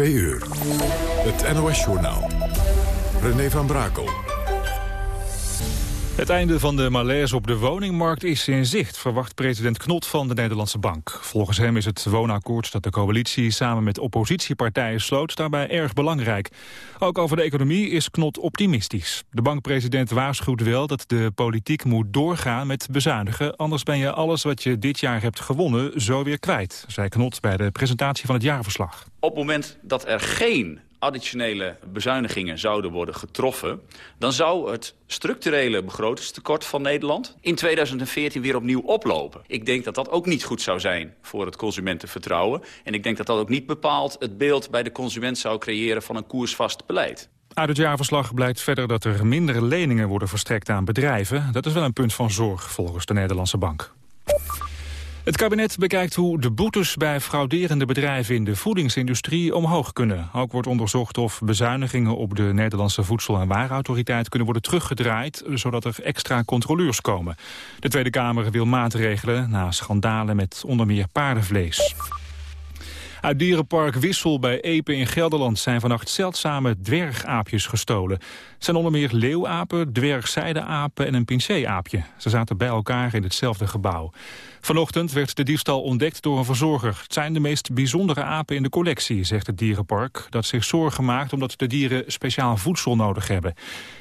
2 uur. Het NOS-journaal. René van Brakel. Het einde van de malaise op de woningmarkt is in zicht, verwacht president Knot van de Nederlandse Bank. Volgens hem is het woonakkoord dat de coalitie samen met oppositiepartijen sloot daarbij erg belangrijk. Ook over de economie is Knot optimistisch. De bankpresident waarschuwt wel dat de politiek moet doorgaan met bezuinigen, anders ben je alles wat je dit jaar hebt gewonnen zo weer kwijt, zei Knot bij de presentatie van het jaarverslag. Op het moment dat er geen additionele bezuinigingen zouden worden getroffen... dan zou het structurele begrotingstekort van Nederland in 2014 weer opnieuw oplopen. Ik denk dat dat ook niet goed zou zijn voor het consumentenvertrouwen. En ik denk dat dat ook niet bepaald het beeld bij de consument zou creëren van een koersvast beleid. Uit het jaarverslag blijkt verder dat er minder leningen worden verstrekt aan bedrijven. Dat is wel een punt van zorg volgens de Nederlandse Bank. Het kabinet bekijkt hoe de boetes bij frauderende bedrijven in de voedingsindustrie omhoog kunnen. Ook wordt onderzocht of bezuinigingen op de Nederlandse Voedsel- en Warenautoriteit kunnen worden teruggedraaid, zodat er extra controleurs komen. De Tweede Kamer wil maatregelen na schandalen met onder meer paardenvlees. Uit dierenpark Wissel bij Epe in Gelderland zijn vannacht zeldzame dwergaapjes gestolen. Het zijn onder meer leeuwapen, dwergzijdeapen en een pincé-aapje. Ze zaten bij elkaar in hetzelfde gebouw. Vanochtend werd de diefstal ontdekt door een verzorger. Het zijn de meest bijzondere apen in de collectie, zegt het dierenpark... dat zich zorgen maakt omdat de dieren speciaal voedsel nodig hebben.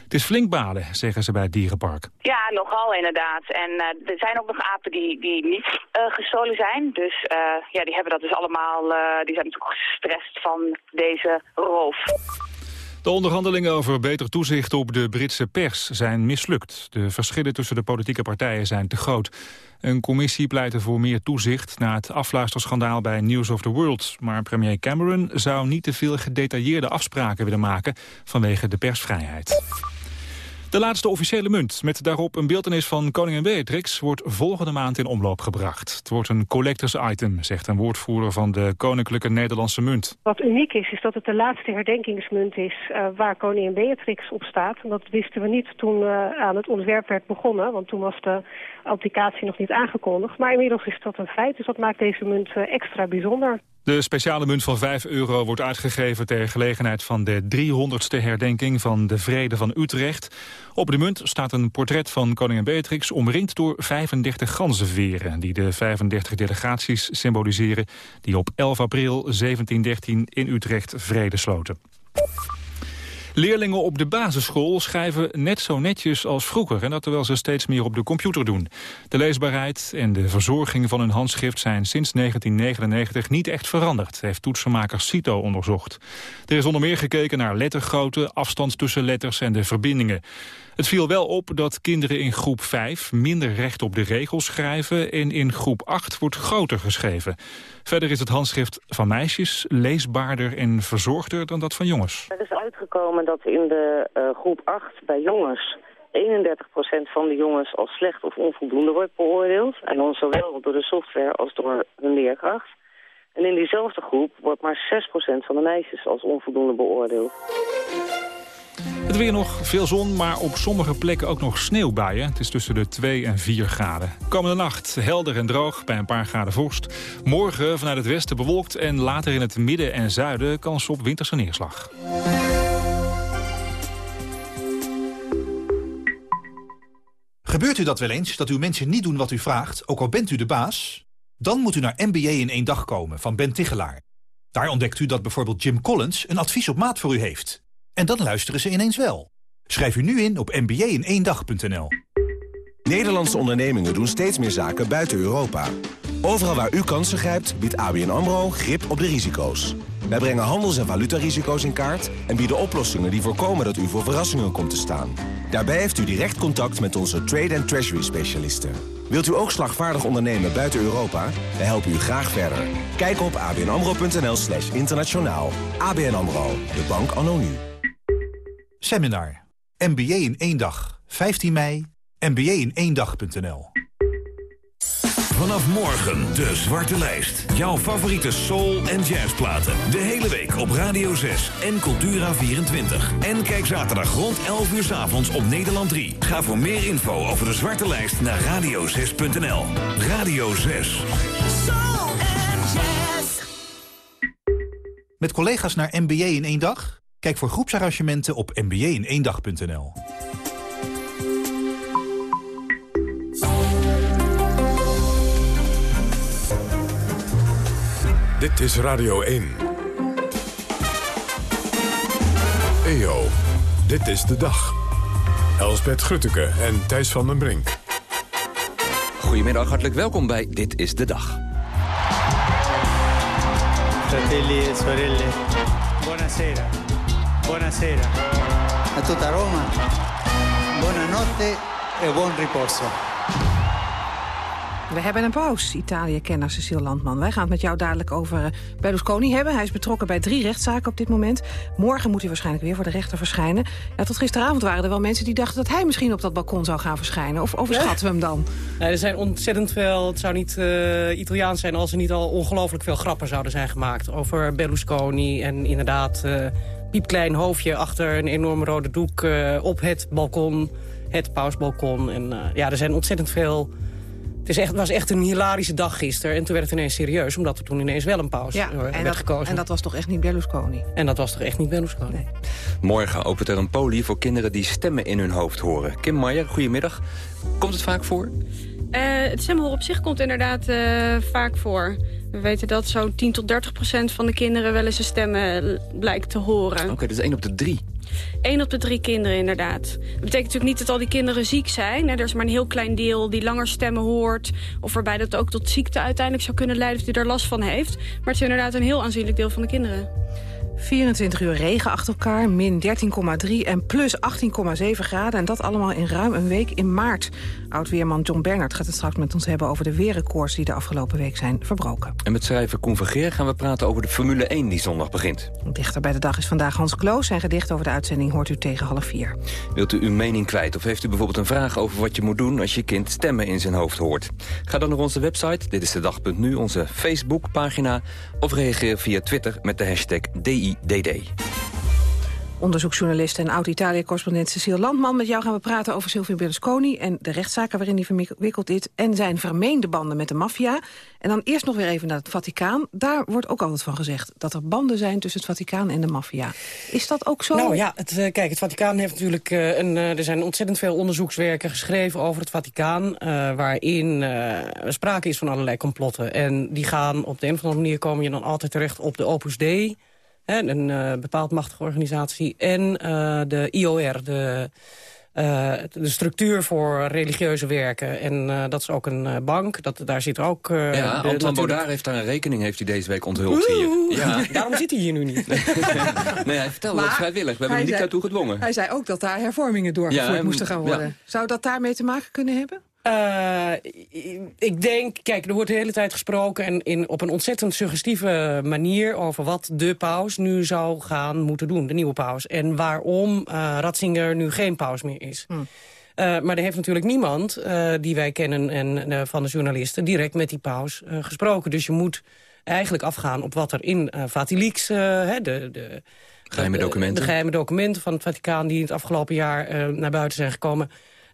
Het is flink balen, zeggen ze bij het dierenpark. Ja, nogal inderdaad. En uh, er zijn ook nog apen die, die niet uh, gestolen zijn. Dus uh, ja, die hebben dat dus allemaal... die zijn natuurlijk gestrest van deze roof. De onderhandelingen over beter toezicht op de Britse pers zijn mislukt. De verschillen tussen de politieke partijen zijn te groot. Een commissie pleitte voor meer toezicht na het afluisterschandaal bij News of the World. Maar premier Cameron zou niet te veel gedetailleerde afspraken willen maken vanwege de persvrijheid. De laatste officiële munt, met daarop een beeldenis van koningin Beatrix... wordt volgende maand in omloop gebracht. Het wordt een collectors item, zegt een woordvoerder van de Koninklijke Nederlandse Munt. Wat uniek is, is dat het de laatste herdenkingsmunt is uh, waar koningin Beatrix op staat. En dat wisten we niet toen uh, aan het ontwerp werd begonnen, want toen was de applicatie nog niet aangekondigd. Maar inmiddels is dat een feit, dus dat maakt deze munt uh, extra bijzonder. De speciale munt van 5 euro wordt uitgegeven ter gelegenheid van de 300ste herdenking van de Vrede van Utrecht. Op de munt staat een portret van koningin Beatrix omringd door 35 ganzenveren die de 35 delegaties symboliseren die op 11 april 1713 in Utrecht vrede sloten. Leerlingen op de basisschool schrijven net zo netjes als vroeger... en dat terwijl ze steeds meer op de computer doen. De leesbaarheid en de verzorging van hun handschrift... zijn sinds 1999 niet echt veranderd... heeft toetsenmaker Cito onderzocht. Er is onder meer gekeken naar lettergrootte... afstand tussen letters en de verbindingen. Het viel wel op dat kinderen in groep 5 minder recht op de regels schrijven... en in groep 8 wordt groter geschreven. Verder is het handschrift van meisjes leesbaarder en verzorgder dan dat van jongens. Er is uitgekomen dat in de uh, groep 8 bij jongens 31% van de jongens als slecht of onvoldoende wordt beoordeeld. En dan zowel door de software als door hun leerkracht. En in diezelfde groep wordt maar 6% van de meisjes als onvoldoende beoordeeld. Het weer nog veel zon, maar op sommige plekken ook nog sneeuwbuien. Het is tussen de 2 en 4 graden. Komende nacht helder en droog bij een paar graden vorst. Morgen vanuit het westen bewolkt en later in het midden en zuiden kans op winterse neerslag. Gebeurt u dat wel eens, dat uw mensen niet doen wat u vraagt, ook al bent u de baas? Dan moet u naar MBA in één dag komen van Ben Tichelaar. Daar ontdekt u dat bijvoorbeeld Jim Collins een advies op maat voor u heeft... En dan luisteren ze ineens wel. Schrijf u nu in op mba-in-één-dag.nl. Nederlandse ondernemingen doen steeds meer zaken buiten Europa. Overal waar u kansen grijpt, biedt ABN AMRO grip op de risico's. Wij brengen handels- en valutarisico's in kaart... en bieden oplossingen die voorkomen dat u voor verrassingen komt te staan. Daarbij heeft u direct contact met onze trade- en treasury-specialisten. Wilt u ook slagvaardig ondernemen buiten Europa? We helpen u graag verder. Kijk op abnamro.nl slash internationaal. ABN AMRO, de bank anno. Seminar. MBA in één dag. 15 mei. MBA in één dag.nl Vanaf morgen de Zwarte Lijst. Jouw favoriete soul- en jazzplaten. De hele week op Radio 6 en Cultura24. En kijk zaterdag rond 11 uur s avonds op Nederland 3. Ga voor meer info over de Zwarte Lijst naar radio6.nl. Radio 6. Met collega's naar MBA in één dag? Kijk voor groepsarrangementen op mba-in-één-dag.nl. Dit is Radio 1. EO, dit is de dag. Elsbeth Grutteke en Thijs van den Brink. Goedemiddag, hartelijk welkom bij Dit is de Dag. Fratelli e sorelle, buonasera. Buonasera. A tutta Roma, buonanotte e buon riposo. We hebben een pauze, Italië-kenner Cecile Landman. Wij gaan het met jou dadelijk over eh, Berlusconi hebben. Hij is betrokken bij drie rechtszaken op dit moment. Morgen moet hij waarschijnlijk weer voor de rechter verschijnen. Ja, tot gisteravond waren er wel mensen die dachten... dat hij misschien op dat balkon zou gaan verschijnen. Of overschatten we hem dan? Nee, er zijn ontzettend veel... Het zou niet uh, Italiaans zijn als er niet al ongelooflijk veel grappen zouden zijn gemaakt... over Berlusconi en inderdaad... Uh, piepklein hoofdje achter een enorme rode doek op het balkon. Het pausbalkon. En ja, er zijn ontzettend veel het is echt, was echt een hilarische dag gisteren. En toen werd het ineens serieus, omdat er toen ineens wel een pauze ja, werd en dat, gekozen. En dat was toch echt niet Berlusconi? En dat was toch echt niet Berlusconi? Nee. Morgen opent er een poli voor kinderen die stemmen in hun hoofd horen. Kim Meijer, goedemiddag. Komt het vaak voor? Uh, het stemmen op zich komt inderdaad uh, vaak voor. We weten dat zo'n 10 tot 30 procent van de kinderen wel eens een stemmen blijkt te horen. Oké, okay, dus 1 op de 3. 1 op de drie kinderen, inderdaad. Dat betekent natuurlijk niet dat al die kinderen ziek zijn. Er is maar een heel klein deel die langer stemmen hoort... of waarbij dat ook tot ziekte uiteindelijk zou kunnen leiden... of die er last van heeft. Maar het is inderdaad een heel aanzienlijk deel van de kinderen. 24 uur regen achter elkaar, min 13,3 en plus 18,7 graden. En dat allemaal in ruim een week in maart. Oud-weerman John Bernard gaat het straks met ons hebben... over de weerrecords die de afgelopen week zijn verbroken. En met schrijver Koen Vergeer gaan we praten over de Formule 1 die zondag begint. Dichter bij de dag is vandaag Hans Kloos. Zijn gedicht over de uitzending hoort u tegen half vier. Wilt u uw mening kwijt of heeft u bijvoorbeeld een vraag over wat je moet doen... als je kind stemmen in zijn hoofd hoort? Ga dan naar onze website, dit is de dag.nu, onze Facebookpagina... of reageer via Twitter met de hashtag DIDD. Onderzoeksjournalist en oud-Italië-correspondent Cecile Landman. Met jou gaan we praten over Silvio Berlusconi en de rechtszaken waarin hij verwikkeld is... en zijn vermeende banden met de maffia. En dan eerst nog weer even naar het Vaticaan. Daar wordt ook altijd van gezegd dat er banden zijn tussen het Vaticaan en de maffia. Is dat ook zo? Nou ja, het, uh, kijk, het Vaticaan heeft natuurlijk... Uh, een, uh, er zijn ontzettend veel onderzoekswerken geschreven over het Vaticaan... waarin sprake is van allerlei complotten. En die gaan op de een of andere manier komen je dan altijd terecht op de Opus Dei een uh, bepaald machtige organisatie. En uh, de IOR, de, uh, de structuur voor religieuze werken. En dat is ook een bank. Dat, daar zit ook... ja, de, Antoine natuurlijk... Baudard heeft daar een rekening heeft hij deze week onthuld hier. Ja. Daarom zit hij hier nu niet. nee, hij vertelde het vrijwillig. We hebben hem niet daartoe gedwongen. Hij zei ook dat daar hervormingen doorgevoerd ja, moesten gaan worden. Ja. Zou dat daarmee te maken kunnen hebben? Uh, ik denk, kijk, er wordt de hele tijd gesproken... en in, op een ontzettend suggestieve manier... over wat de paus nu zou gaan moeten doen, de nieuwe paus. En waarom uh, Ratzinger nu geen paus meer is. Hm. Uh, maar er heeft natuurlijk niemand, die wij kennen en van de journalisten... direct met die paus gesproken. Dus je moet eigenlijk afgaan op wat er in uh, Vatilix... de, de, geheime documenten. De, de, geheime documenten van het Vaticaan... die in het afgelopen jaar naar buiten zijn gekomen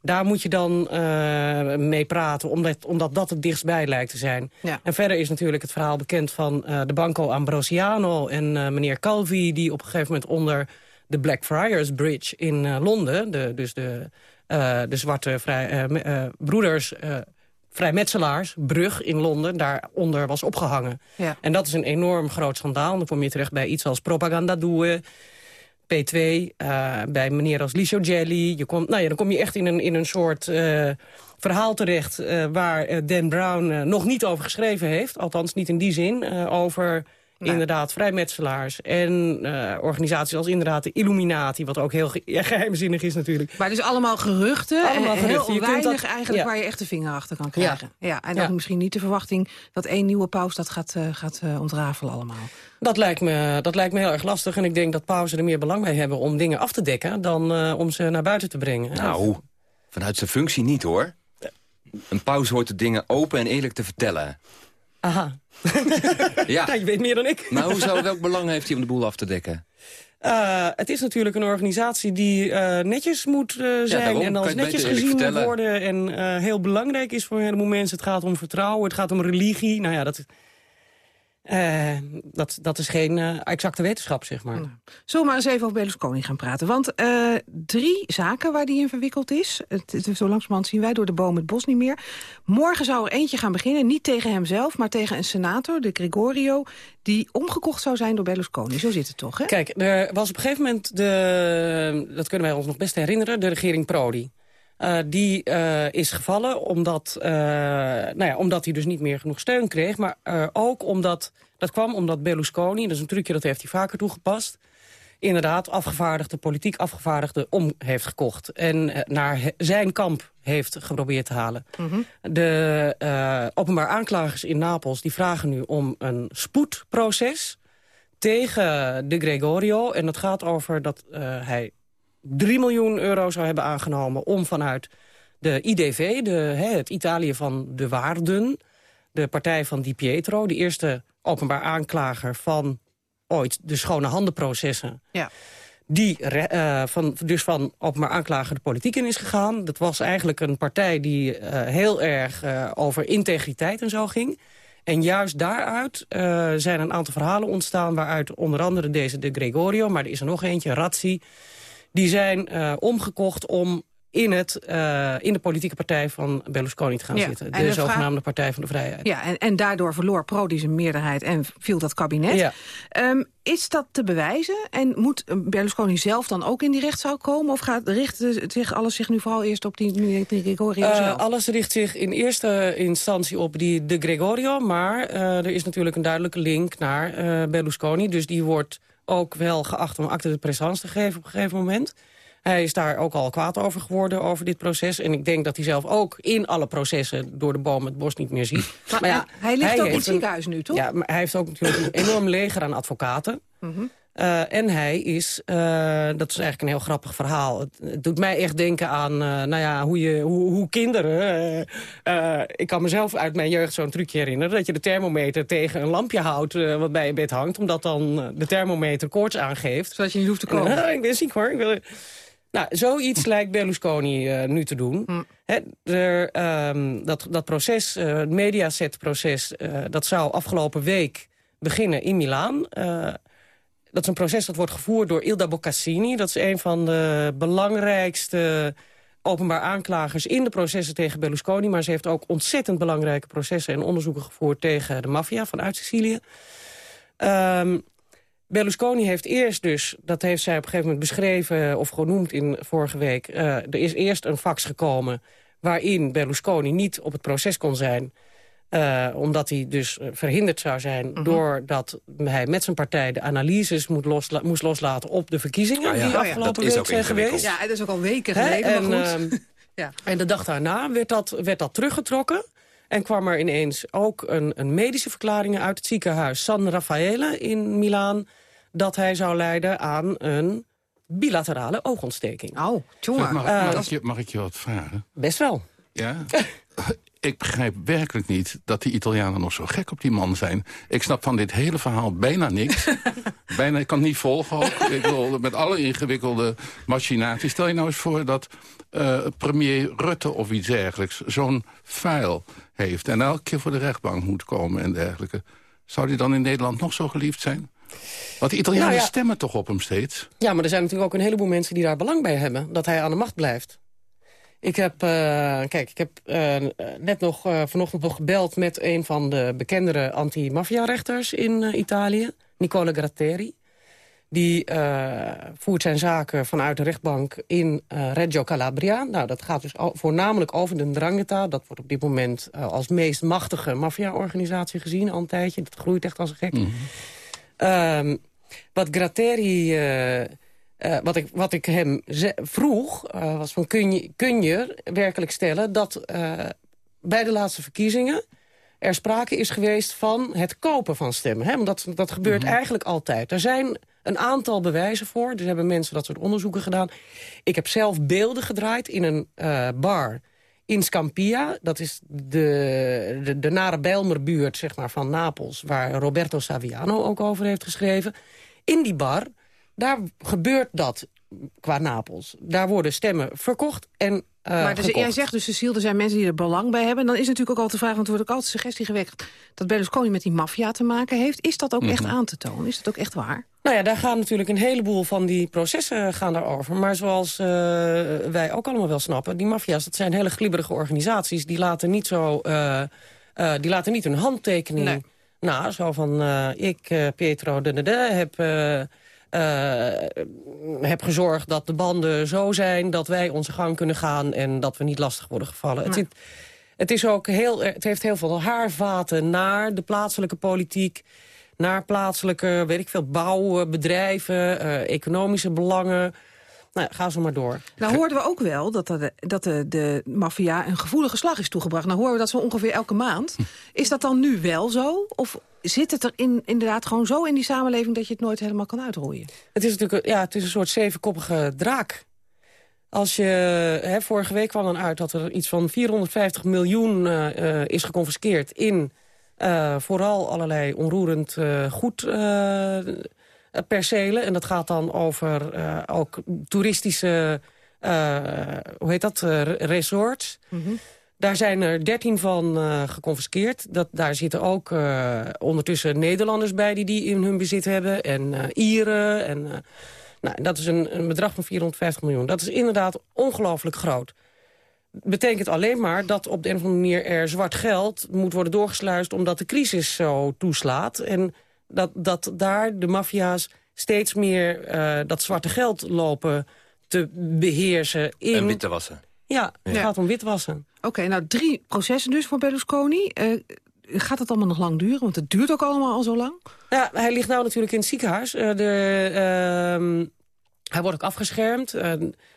daar moet je dan uh, mee praten, omdat, omdat dat het dichtstbij lijkt te zijn. Ja. En verder is natuurlijk het verhaal bekend van uh, de Banco Ambrosiano... en uh, meneer Calvi, die op een gegeven moment onder de Blackfriars Bridge in Londen... De, dus de, de zwarte vrij, broeders vrijmetselaarsbrug in Londen daaronder was opgehangen. Ja. En dat is een enorm groot schandaal. Dan kom je terecht bij iets als propaganda doen P2, uh, bij meneer als Licio Jelly. Je komt, nou ja, dan kom je echt in een, in een soort uh, verhaal terecht... Uh, waar Dan Brown nog niet over geschreven heeft. Althans niet in die zin. over nee. inderdaad vrijmetselaars en organisaties als inderdaad de Illuminati... wat ook heel ge ja, geheimzinnig is natuurlijk. Maar dus allemaal geruchten allemaal en geruchten. heel weinig dat, eigenlijk ja. waar je echt de vinger achter kan krijgen. Ja, ja en dan misschien niet de verwachting dat één nieuwe paus dat gaat, gaat ontrafelen allemaal. Dat lijkt, me, dat lijkt me heel erg lastig. En ik denk dat pauzen er meer belang bij hebben om dingen af te dekken... dan uh, om ze naar buiten te brengen. Nou, vanuit zijn functie niet, hoor. Een pauze hoort de dingen open en eerlijk te vertellen. Aha. ja. Nou, je weet meer dan ik. maar hoe zou, welk belang heeft hij om de boel af te dekken? Uh, het is natuurlijk een organisatie die uh, netjes moet uh, zijn ja, en als netjes gezien moet worden. En heel belangrijk is voor een heleboel mensen. Het gaat om vertrouwen, het gaat om religie. Nou ja, dat, Uh, dat, dat is geen uh, exacte wetenschap, zeg maar. Nou, zullen we maar eens even over Berlusconi gaan praten? Want uh, drie zaken waar die in verwikkeld is. Het, het, zo langzamerhand zien wij door de boom het bos niet meer. Morgen zou er eentje gaan beginnen. Niet tegen hemzelf, maar tegen een senator, de Gregorio... die omgekocht zou zijn door Berlusconi. Zo zit het toch, hè? Kijk, er was op een gegeven moment... De, dat kunnen wij ons nog best herinneren, de regering Prodi. Uh, die uh, is gevallen omdat, uh, nou ja, omdat hij dus niet meer genoeg steun kreeg. Maar ook omdat, dat kwam omdat Berlusconi, dat is een trucje dat heeft hij vaker toegepast... inderdaad afgevaardigde, politiek afgevaardigde om heeft gekocht. En naar zijn kamp heeft geprobeerd te halen. Mm -hmm. De openbaar aanklagers in Napels die vragen nu om een spoedproces tegen de Gregorio. En dat gaat over dat hij 3 miljoen euro zou hebben aangenomen... om vanuit de IDV, de, hè, het Italië van de Waarden... de partij van Di Pietro, de eerste openbaar aanklager van ooit de schone handenprocessen... Ja. die uh, van, dus van openbaar aanklager de politiek in is gegaan. Dat was eigenlijk een partij die uh, heel erg uh, over integriteit en zo ging... En juist daaruit zijn een aantal verhalen ontstaan... waaruit onder andere deze de Gregorio, maar er is er nog eentje, Razzi die zijn uh, omgekocht om in, het, uh, in de politieke partij van Berlusconi te gaan ja, zitten. De, zogenaamde Partij van de Vrijheid. Ja, en, en daardoor verloor Prodi zijn meerderheid en viel dat kabinet. Ja. Um, is dat te bewijzen? En moet Berlusconi zelf dan ook in die rechtszaal komen? Of gaat, richt zich alles zich nu vooral eerst op die, die Gregorio uh, Alles richt zich in eerste instantie op die de Gregorio. Maar uh, er is natuurlijk een duidelijke link naar Berlusconi. Dus die wordt ook wel geacht om acte de présence te geven op een gegeven moment. Hij is daar ook al kwaad over geworden, over dit proces. En ik denk dat hij zelf ook in alle processen door de boom het bos niet meer ziet. Maar, ja, hij ligt ook in het ziekenhuis nu, toch? Ja, maar hij heeft ook natuurlijk een enorm leger aan advocaten. Mm uh, en hij is, uh, dat is eigenlijk een heel grappig verhaal. Het, het doet mij echt denken aan uh, nou ja, hoe, je, hoe, hoe kinderen... ik kan mezelf uit mijn jeugd zo'n trucje herinneren... dat je de thermometer tegen een lampje houdt wat bij je bed hangt... omdat dan de thermometer koorts aangeeft. Zodat je niet hoeft te komen. ik ben ziek hoor. Ik wil... Nou, zoiets lijkt Berlusconi nu te doen. Hm. er, um, dat, dat proces, het mediaset-proces... dat zou afgelopen week beginnen in Milaan... Dat is een proces dat wordt gevoerd door Ilda Boccassini. Dat is een van de belangrijkste openbaar aanklagers in de processen tegen Berlusconi. Maar ze heeft ook ontzettend belangrijke processen en onderzoeken gevoerd tegen de maffia vanuit Sicilië. Um, Berlusconi heeft eerst dus, dat heeft zij op een gegeven moment beschreven of genoemd in vorige week. Uh, er is eerst een fax gekomen waarin Berlusconi niet op het proces kon zijn. Uh, omdat hij dus eh, verhinderd zou zijn... Mm -hmm. doordat hij met zijn partij de analyses moet losla moest loslaten... op de verkiezingen ah, ja. die afgelopen oh, ja, week zijn geweest. Ja, dat is ook al weken geleden, en, maar goed. Uh, ja. en de dag daarna werd dat, werd dat teruggetrokken... En kwam er ineens ook een, een medische verklaring uit het ziekenhuis San Raffaele in Milaan... dat hij zou lijden aan een bilaterale oogontsteking. Oh, jongen. Mag, mag, mag, ik je, mag ik je wat vragen? Best wel. Ja? ik begrijp werkelijk niet dat die Italianen nog zo gek op die man zijn. Ik snap van dit hele verhaal bijna niks. bijna, ik kan het niet volgen ook. Ik wil, met alle ingewikkelde machinaties. Stel je nou eens voor dat uh, premier Rutte of iets dergelijks... zo'n file heeft en elke keer voor de rechtbank moet komen en dergelijke. Zou die dan in Nederland nog zo geliefd zijn? Want de Italianen nou stemmen toch op hem steeds? Ja, maar er zijn natuurlijk ook een heleboel mensen die daar belang bij hebben... dat hij aan de macht blijft. Ik heb, uh, kijk, ik heb uh, net nog uh, vanochtend nog gebeld met een van de bekendere anti-maffia-rechters in Italië, Nicola Gratteri. Die voert zijn zaken vanuit de rechtbank in Reggio Calabria. Nou, dat gaat dus voornamelijk over de Ndrangheta. Dat wordt op dit moment als meest machtige maffia-organisatie gezien al een tijdje. Dat groeit echt als een gek. Mm -hmm. wat Gratteri uh, wat, ik, wat ik hem vroeg, uh, was van kun je, kun je werkelijk stellen... dat uh, bij de laatste verkiezingen er sprake is geweest van het kopen van stemmen. Hè? Want dat, dat gebeurt mm -hmm. eigenlijk altijd. Er zijn een aantal bewijzen voor. Dus hebben mensen dat soort onderzoeken gedaan. Ik heb zelf beelden gedraaid in een bar in Scampia. Dat is de, de, de nare Bijlmerbuurt zeg maar, van Napels... waar Roberto Saviano ook over heeft geschreven. In die bar daar gebeurt dat qua Napels. Daar worden stemmen verkocht en uh, maar dus, jij zegt dus, Cecile, er zijn mensen die er belang bij hebben. Dan is natuurlijk ook altijd de vraag, want er wordt ook altijd suggestie gewekt... dat Berlusconi met die maffia te maken heeft. Is dat ook echt Mhm. aan te tonen? Is dat ook echt waar? Nou ja, daar gaan natuurlijk een heleboel van die processen gaan daarover. Maar zoals uh, wij ook allemaal wel snappen... die maffia's, dat zijn hele glibberige organisaties. Die laten niet zo... Uh, uh, die laten niet hun handtekening nee. na. Zo van, ik, Pietro de, de, de heb... Uh, heb gezorgd dat de banden zo zijn dat wij onze gang kunnen gaan... en dat we niet lastig worden gevallen. Het, zit, het, is ook heel, het heeft heel veel haarvaten naar de plaatselijke politiek... naar plaatselijke, weet ik veel, bouwbedrijven, uh, economische belangen... Nou, ga zo maar door. Nou hoorden we ook wel dat, de, dat de, de maffia een gevoelige slag is toegebracht. Nou horen we dat zo ongeveer elke maand. Is dat dan nu wel zo? Of zit het er in, inderdaad gewoon zo in die samenleving... dat je het nooit helemaal kan uitroeien? Het is natuurlijk ja, het is een soort zevenkoppige draak. Als je, hè, vorige week kwam dan uit dat er iets van 450 miljoen uh, is geconfiskeerd... in uh, vooral allerlei onroerend uh, goed percelen. En dat gaat dan over uh, ook toeristische, uh, hoe heet dat, resorts. Mm -hmm. Daar zijn er dertien van geconfiskeerd. Dat, daar zitten ook ondertussen Nederlanders bij die die in hun bezit hebben. En Ieren. En, nou, dat is een, een, bedrag van 450 miljoen. Dat is inderdaad ongelooflijk groot. Betekent alleen maar dat op de een of andere manier er zwart geld moet worden doorgesluist... omdat de crisis zo toeslaat. En dat, dat daar de maffia's steeds meer uh, dat zwarte geld lopen te beheersen. In... En witte wassen. Ja, het ja. gaat om witwassen. Oké, okay, nou drie processen dus voor Berlusconi. Uh, gaat het allemaal nog lang duren? Want het duurt ook allemaal al zo lang. Ja, hij ligt nou natuurlijk in het ziekenhuis. Uh, de, uh, hij wordt ook afgeschermd.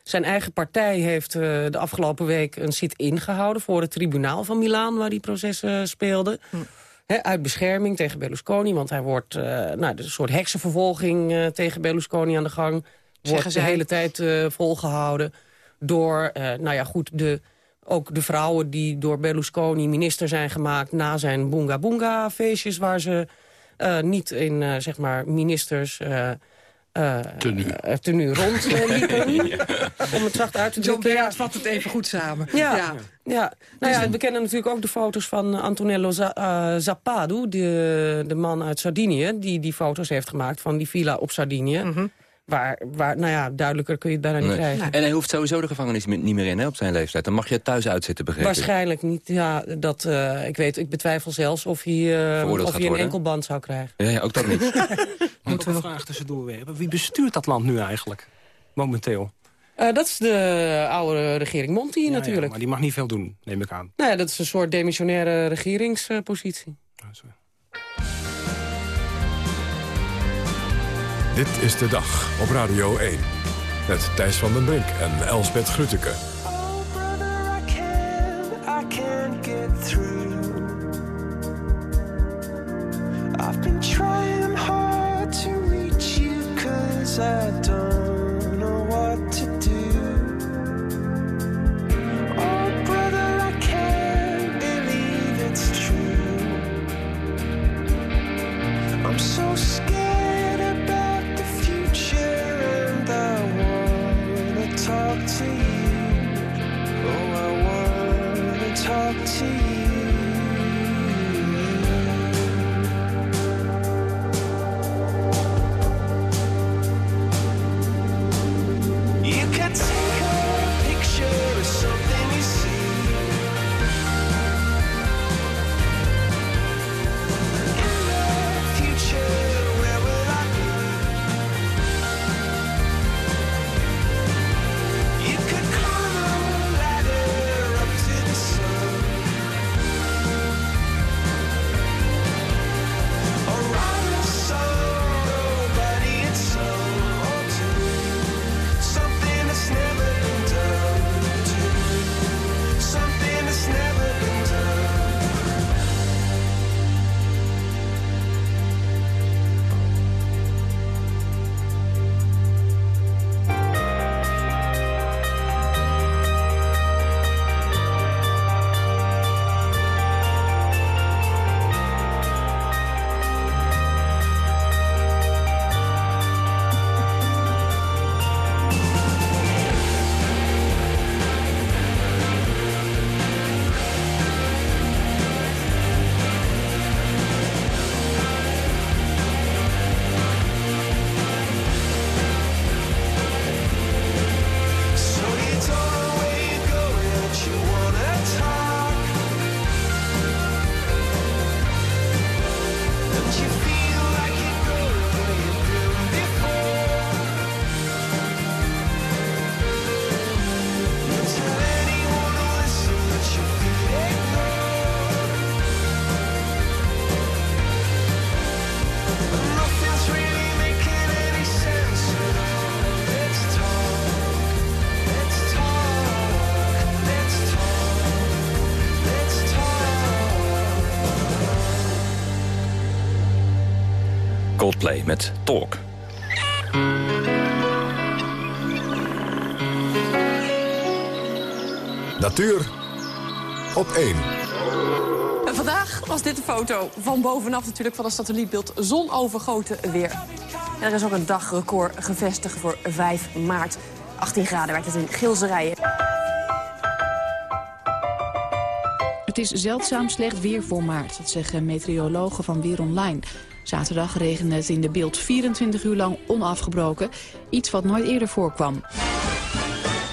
zijn eigen partij heeft de afgelopen week een sit-in gehouden... voor het tribunaal van Milaan, waar die processen speelden. Hm. He, uit bescherming tegen Berlusconi, want hij wordt uh, nou, een soort heksenvervolging uh, tegen Berlusconi aan de gang. Wordt de hele tijd uh, volgehouden door, nou ja goed, de, ook de vrouwen die door Berlusconi minister zijn gemaakt na zijn Boonga Boonga feestjes, waar ze niet in, zeg maar, ministers... Uh, tenue. Uh, tenue rond liepen. ja. Om het zacht uit te drukken. Ja, het vat het even goed samen. Ja, ja. ja. Nou ja, we kennen natuurlijk ook de foto's van Antonello Z uh, Zappadu... De, de man uit Sardinië, die die foto's heeft gemaakt... van die villa op Sardinië. Mm -hmm. Waar, waar, nou ja, duidelijker kun je het bijna niet nee. krijgen. En hij hoeft sowieso de gevangenis niet meer in hè, op zijn leeftijd. Dan mag je thuis uitzitten, begrepen. Waarschijnlijk niet. Ja, dat, uh, ik, weet, ik betwijfel zelfs of hij, uh, of hij een enkelband zou krijgen. Ja, ja ook dat niet. Moeten we een vraag tussendoor weer hebben. Wie bestuurt dat land nu eigenlijk, momenteel? Uh, dat is de oude regering Monti ja, natuurlijk. Ja, maar die mag niet veel doen, neem ik aan. Nou ja, dat is een soort demissionaire regeringspositie. Oh, Dit is de dag op Radio 1. Met Thijs van den Brink en Elsbeth Grutteke. Oh, brother, I can't get through. I've been trying hard to reach you cause I don't know what to do. Oh, brother, I can't believe it's true. I'm talk Coldplay met Talk. Natuur op 1. En Vandaag was dit de foto van bovenaf natuurlijk van het satellietbeeld zonovergoten weer. En er is ook een dagrecord gevestigd voor 5 maart. 18 graden werd het in Gilserijen. Het is zeldzaam slecht weer voor maart, dat zeggen meteorologen van Weer Online. Zaterdag regende het in de beeld 24 uur lang onafgebroken, iets wat nooit eerder voorkwam.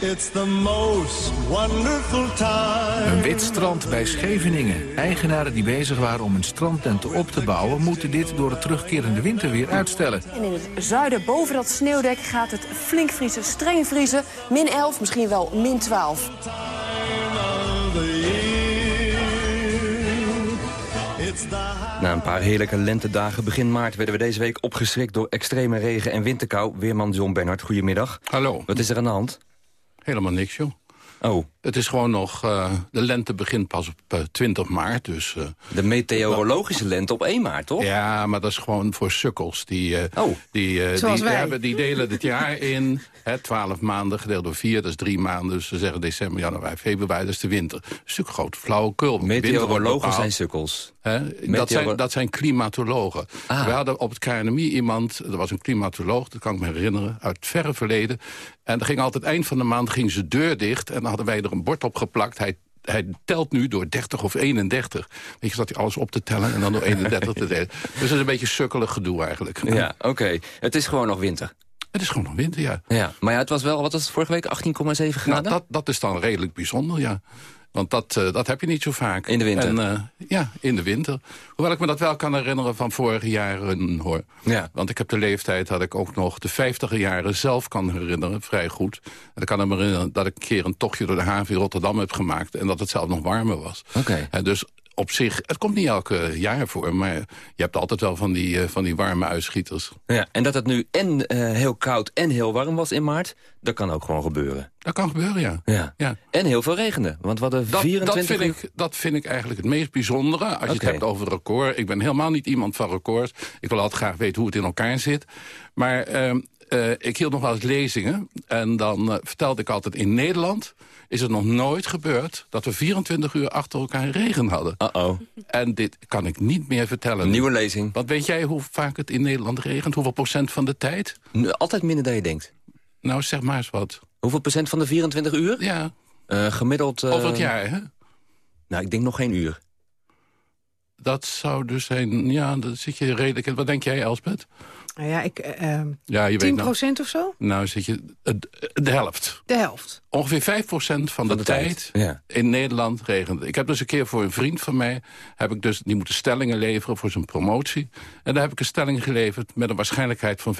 It's the most wonderful time. Een wit strand bij Scheveningen. Eigenaren die bezig waren om een strandtenten op te bouwen... moeten dit door het terugkerende winterweer uitstellen. En in het zuiden boven dat sneeuwdek gaat het flink vriezen, streng vriezen. Min 11, misschien wel min 12. Na een paar heerlijke lentedagen begin maart werden we deze week opgeschrikt door extreme regen en winterkou. Weerman John Bernhard, goedemiddag. Hallo. Wat is er aan de hand? Helemaal niks, joh. Oh. Het is gewoon nog... eh, de lente begint pas op eh, 20 maart, dus... eh, De meteorologische lente op 1 maart, toch? Ja, maar dat is gewoon voor sukkels. Die, eh, Oh, die, eh, zoals die, wij. hebben, die delen het jaar in. Hè, 12 maanden gedeeld door 4, dat is drie maanden. Dus ze zeggen december, januari, februari, dat is de winter. Dat is natuurlijk groot flauwekul. Meteorologen zijn sukkels. Dat, zijn, dat zijn klimatologen. Ah. We hadden op het KNMI iemand, er was een klimatoloog, dat kan ik me herinneren, uit het verre verleden. En er ging altijd eind van de maand ging zijn deur dicht en dan hadden wij er een bord op geplakt. Hij, hij telt nu door 30 of 31. Weet je, zat hij alles op te tellen en dan door 31 te delen. Dus dat is een beetje sukkelig gedoe eigenlijk. Ja, oké. Het is gewoon nog winter. Het is gewoon nog winter, ja. Ja, maar ja, het was wel, wat was het vorige week, 18,7 graden? Nou, dat, dat is dan redelijk bijzonder, ja. Want dat, eh, dat heb je niet zo vaak. In de winter? En, eh, ja, in de winter. Hoewel ik me dat wel kan herinneren van vorige jaren, hoor. Ja. Want ik heb de leeftijd dat ik ook nog de vijftiger jaren zelf kan herinneren. Vrij goed. En ik kan me herinneren dat ik een keer een tochtje door de haven in Rotterdam heb gemaakt. En dat het zelf nog warmer was. Oké. En dus op zich, het komt niet elke jaar voor. Maar je hebt altijd wel van die, eh, van die warme uitschieters. Ja, en dat het nu en eh, heel koud en heel warm was in maart, dat kan ook gewoon gebeuren. Dat kan gebeuren, ja. Ja. ja. En heel veel regende, want we hadden Dat, 24 dat, vind uur- ik, dat vind ik eigenlijk het meest bijzondere. Als je het hebt over record. Ik ben helemaal niet iemand van records. Ik wil altijd graag weten hoe het in elkaar zit. Maar ehm, eh, ik hield nog wel eens lezingen. En dan eh, vertelde ik altijd... in Nederland is het nog nooit gebeurd... dat we 24 uur achter elkaar regen hadden. Uh-oh. En dit kan ik niet meer vertellen. Nieuwe lezing. Want weet jij hoe vaak het in Nederland regent? Hoeveel procent van de tijd? Altijd minder dan je denkt. Nou, zeg maar eens wat. Hoeveel procent van de 24 uur? Ja. Eh, gemiddeld... Over het jaar, hè? Nou, ik denk nog geen uur. Dat zou dus zijn... Ja, dat zit je redelijk in. Wat denk jij, Elspeth? Nou ja, ik, eh, eh, Ja, je 10 weet nou. of zo? Nou zit je de, de helft. De helft. Ongeveer 5% van, de, de tijd, tijd, ja. in Nederland regent. Ik heb dus een keer voor een vriend van mij... Heb ik dus, die moeten stellingen leveren voor zijn promotie. En daar heb ik een stelling geleverd met een waarschijnlijkheid van 95%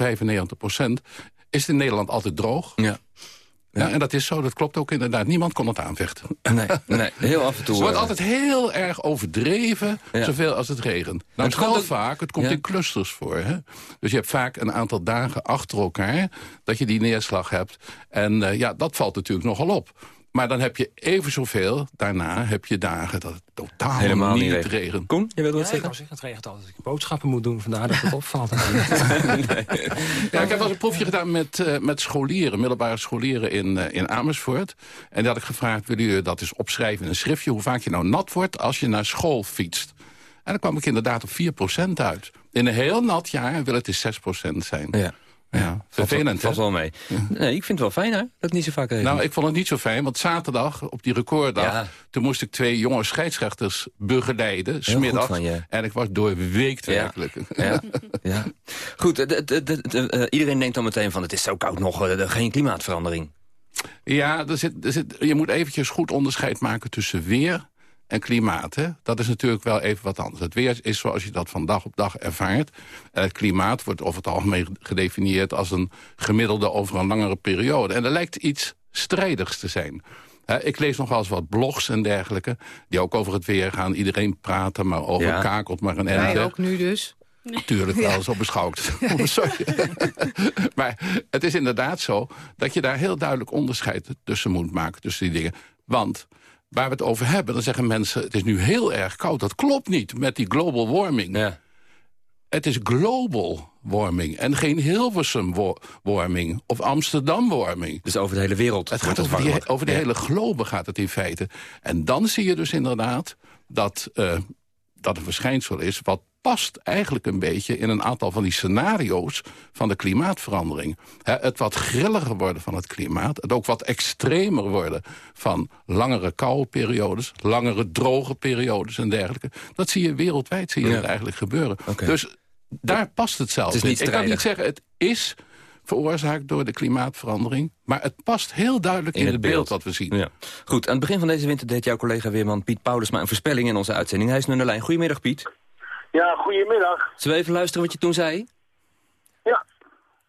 Is het in Nederland altijd droog? Ja. Ja, en dat is zo, dat klopt ook inderdaad. Niemand kon het aanvechten. Nee, nee heel af en toe... Het wordt eh, altijd heel erg overdreven, Ja. zoveel als het regent. Nou, Het het komt ook- vaak, het komt Ja. in clusters voor. Hè? Dus je hebt vaak een aantal dagen achter elkaar... dat je die neerslag hebt. En eh, ja, dat valt natuurlijk nogal op. Maar dan heb je even zoveel, daarna heb je dagen dat het totaal Helemaal niet niet regent. regent. Koen, je wilt Ja, wat ik zeggen? het regent altijd. Dat ik boodschappen moet doen, vandaar dat het opvalt. Ja, ik heb wel eens een proefje gedaan met, eh, met scholieren, middelbare scholieren in, eh, in Amersfoort. En die had ik gevraagd, willen jullie dat eens opschrijven in een schriftje... hoe vaak je nou nat wordt als je naar school fietst. En dan kwam ik inderdaad op 4% uit. In een heel nat jaar wil het eens 6% zijn. Ja. Ja, vervelend, Valt hè? wel mee. Nee, ik vind het wel fijn, hè? Dat het niet zo vaak regent. Nou, ik vond het niet zo fijn, want zaterdag, op die recorddag... Ja. toen moest ik twee jonge scheidsrechters begeleiden, je. En ik was doorweekt Ja. werkelijk. Ja, ja. Goed, de- de- de- de- eh, iedereen denkt dan meteen van... het is zo koud nog, eh, geen klimaatverandering. Ja, er zit, er zit, je moet eventjes goed onderscheid maken tussen weer en klimaat. Hè? Dat is natuurlijk wel even wat anders. Het weer is zoals je dat van dag op dag ervaart. En het klimaat wordt over het algemeen gedefinieerd... als een gemiddelde over een langere periode. En er lijkt iets strijdigs te zijn. Hè, ik lees nog wel eens wat blogs en dergelijke... die ook over het weer gaan. Iedereen praat er maar over, Ja. kakelt maar een Wij ende. ook nu dus. Natuurlijk wel Ja. eens op beschouwd. Oh, Sorry. maar het is inderdaad zo dat je daar heel duidelijk onderscheid tussen moet maken. Tussen die dingen. Want waar we het over hebben, dan zeggen mensen... het is nu heel erg koud. Dat klopt niet met die global warming. Ja. Het is global warming en geen Hilversum wa- warming of Amsterdam warming. Dus over de hele wereld Het gaat het over, die, over de Ja. hele globe gaat het in feite. En dan zie je dus inderdaad dat, eh, dat een verschijnsel is... wat past eigenlijk een beetje in een aantal van die scenario's van de klimaatverandering. Het wat grilliger worden van het klimaat. Het ook wat extremer worden van langere koude periodes... langere droge periodes en dergelijke. Dat zie je wereldwijd zie je Ja. eigenlijk gebeuren. Dus daar past het zelf Het is in. niet Ik kan niet zeggen, het is veroorzaakt door de klimaatverandering. Maar het past heel duidelijk in, het beeld wat we zien. Ja. Goed, aan het begin van deze winter deed jouw collega Weerman Piet Paulusma een voorspelling in onze uitzending. Hij is nu de lijn. Goedemiddag Piet. Ja, goedemiddag. Zullen we even luisteren wat je toen zei?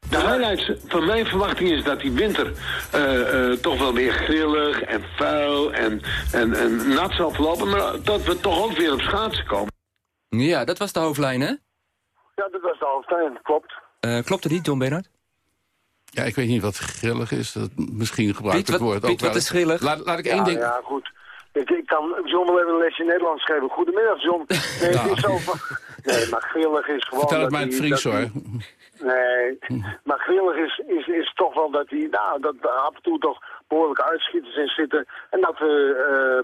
De highlights van mijn verwachting is dat die winter eh, eh, toch wel weer grillig en vuil en, en, en nat zal verlopen. Maar dat we toch ook weer op schaatsen komen. Ja, dat was de hoofdlijn, hè? Ja, dat was de hoofdlijn, klopt. Eh, klopt het niet, John Bernhard? Ja, ik weet niet wat grillig is. Dat misschien gebruikt Piet, het woord Piet, ook wel wat is grillig? Laat, laat ik één ja, ding... Ja, goed. Ik, ik kan John wel even een lesje Nederlands geven. Goedemiddag, John. Nee, het is van... Nee, maar grillig is gewoon... Vertel het dat maar in het Fries, hoor. Nee, maar grillig is, is, is toch wel dat hij, nou, dat af en toe toch behoorlijke uitschieters in zitten. En dat we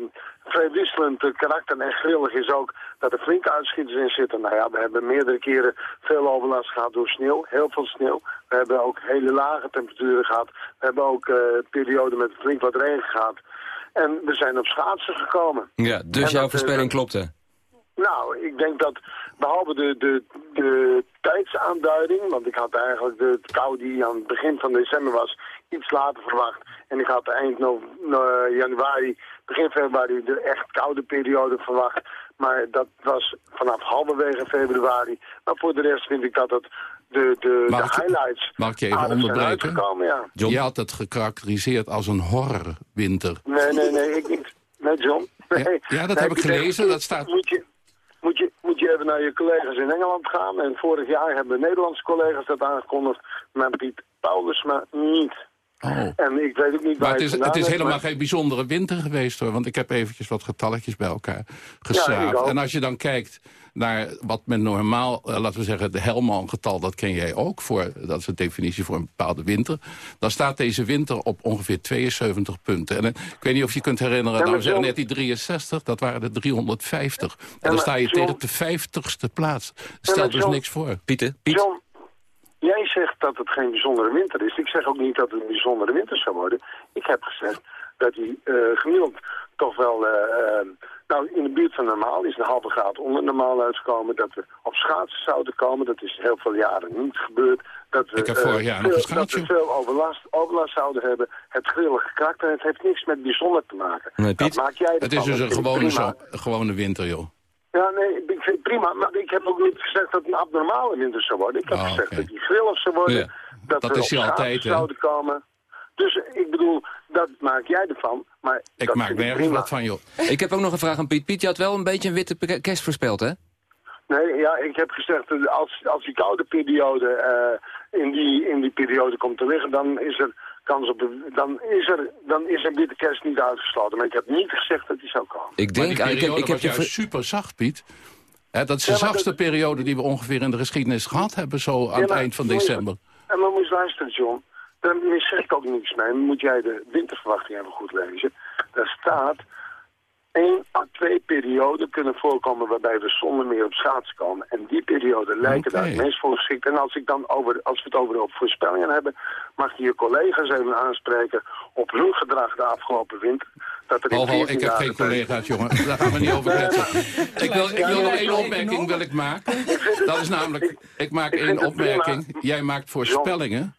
uh, vrij wisselend eh, karakter en grillig is ook dat er flinke uitschieters in zitten. Nou ja, we hebben meerdere keren veel overlast gehad door sneeuw, heel veel sneeuw. We hebben ook hele lage temperaturen gehad. We hebben ook uh, perioden met flink wat regen gehad. En we zijn op schaatsen gekomen. Ja, dus En jouw dat, voorspelling eh, klopte. Nou, ik denk dat behalve de, de, de tijdsaanduiding, want ik had eigenlijk de kou die aan het begin van december was iets later verwacht. En ik had eind no, no- januari, begin februari de echt koude periode verwacht. Maar dat was vanaf halverwege februari. Maar voor de rest vind ik dat het de, de, Mag de highlights Mag ik je even onderbreken? ja. Je had het gekarakteriseerd als een horrorwinter. Nee, nee, nee, ik niet. Nee, John. Nee. Ja, dat Nee, heb ik gelezen. Dat staat... Moet je, moet, je, moet je even naar je collega's in Engeland gaan. En vorig jaar hebben de Nederlandse collega's dat aangekondigd. Maar Piet Paulusma niet. Oh. En ik weet ook niet waar Maar het is, het is helemaal maar- geen bijzondere winter geweest hoor. Want ik heb eventjes wat getalletjes bij elkaar Ja, ook. en als je dan kijkt naar wat men normaal, eh, laten we zeggen, de Helman-getal, dat ken jij ook. Voor, dat is een definitie voor een bepaalde winter. Dan staat deze winter op ongeveer 72 punten. En eh, ik weet niet of je kunt herinneren, Ja, nou, we zeggen net die 63, dat waren er 350. En dan sta je John- tegen de 50ste plaats. Stelt dus niks voor. Pieter, John, jij zegt dat het geen bijzondere winter is. Ik zeg ook niet dat het een bijzondere winter zou worden. Ik heb gezegd dat hij eh, gemiddeld toch wel... eh, eh, nou, in de buurt van normaal is een halve graad onder normaal uitgekomen. Dat we op schaatsen zouden komen. Dat is heel veel jaren niet gebeurd. Dat we, Ik heb eh, vorig jaar nog veel, geschaatst, dat we veel overlast, overlast zouden hebben. Het grillige karakter. Het heeft niks met bijzonder te maken. Nee, dat maak jij Het is dus een gewone, zo, gewone winter, joh. Ja, nee, ik vind het prima. Maar ik heb ook niet gezegd dat het een abnormale winter zou worden. Ik heb Ah, gezegd dat die grillig zou worden. Ja, Dat, dat we is op altijd, zouden komen. Dus ik bedoel, dat maak jij ervan. Maar Ik maak nergens wat van, joh. Ik heb ook nog een vraag aan Piet. Piet, je had wel een beetje een witte kerst voorspeld, hè? Nee, ja, ik heb gezegd, dat als, als die koude periode eh, in, die, in die periode komt te liggen, dan is er kans op de, dan is er, dan is een witte kerst niet uitgesloten. Maar ik heb niet gezegd dat die zou komen. Ik Maar denk, die ah, ik heb, periode ik heb was je juist super zacht, Piet. Hè, dat is de Ja, zachtste periode die we ongeveer in de geschiedenis gehad hebben... zo aan het maar- eind van december. En maar moet je luisteren, John. Daar zeg ik ook niks mee. Dan moet jij de winterverwachting even goed lezen. Daar staat... één à twee perioden kunnen voorkomen waarbij we zonder meer op schaatsen komen. En die perioden lijken daar het meest voor geschikt. En als, ik dan over, als we het over voorspellingen hebben, mag je je collega's even aanspreken op hun gedrag de afgelopen winter. Dat er in 14 ik heb geen collega's, jongen. Daar gaan we niet over kletsen. Ik wil, ik wil nog één opmerking wil ik maken. Dat is namelijk, ik maak één opmerking. Jij maakt voorspellingen.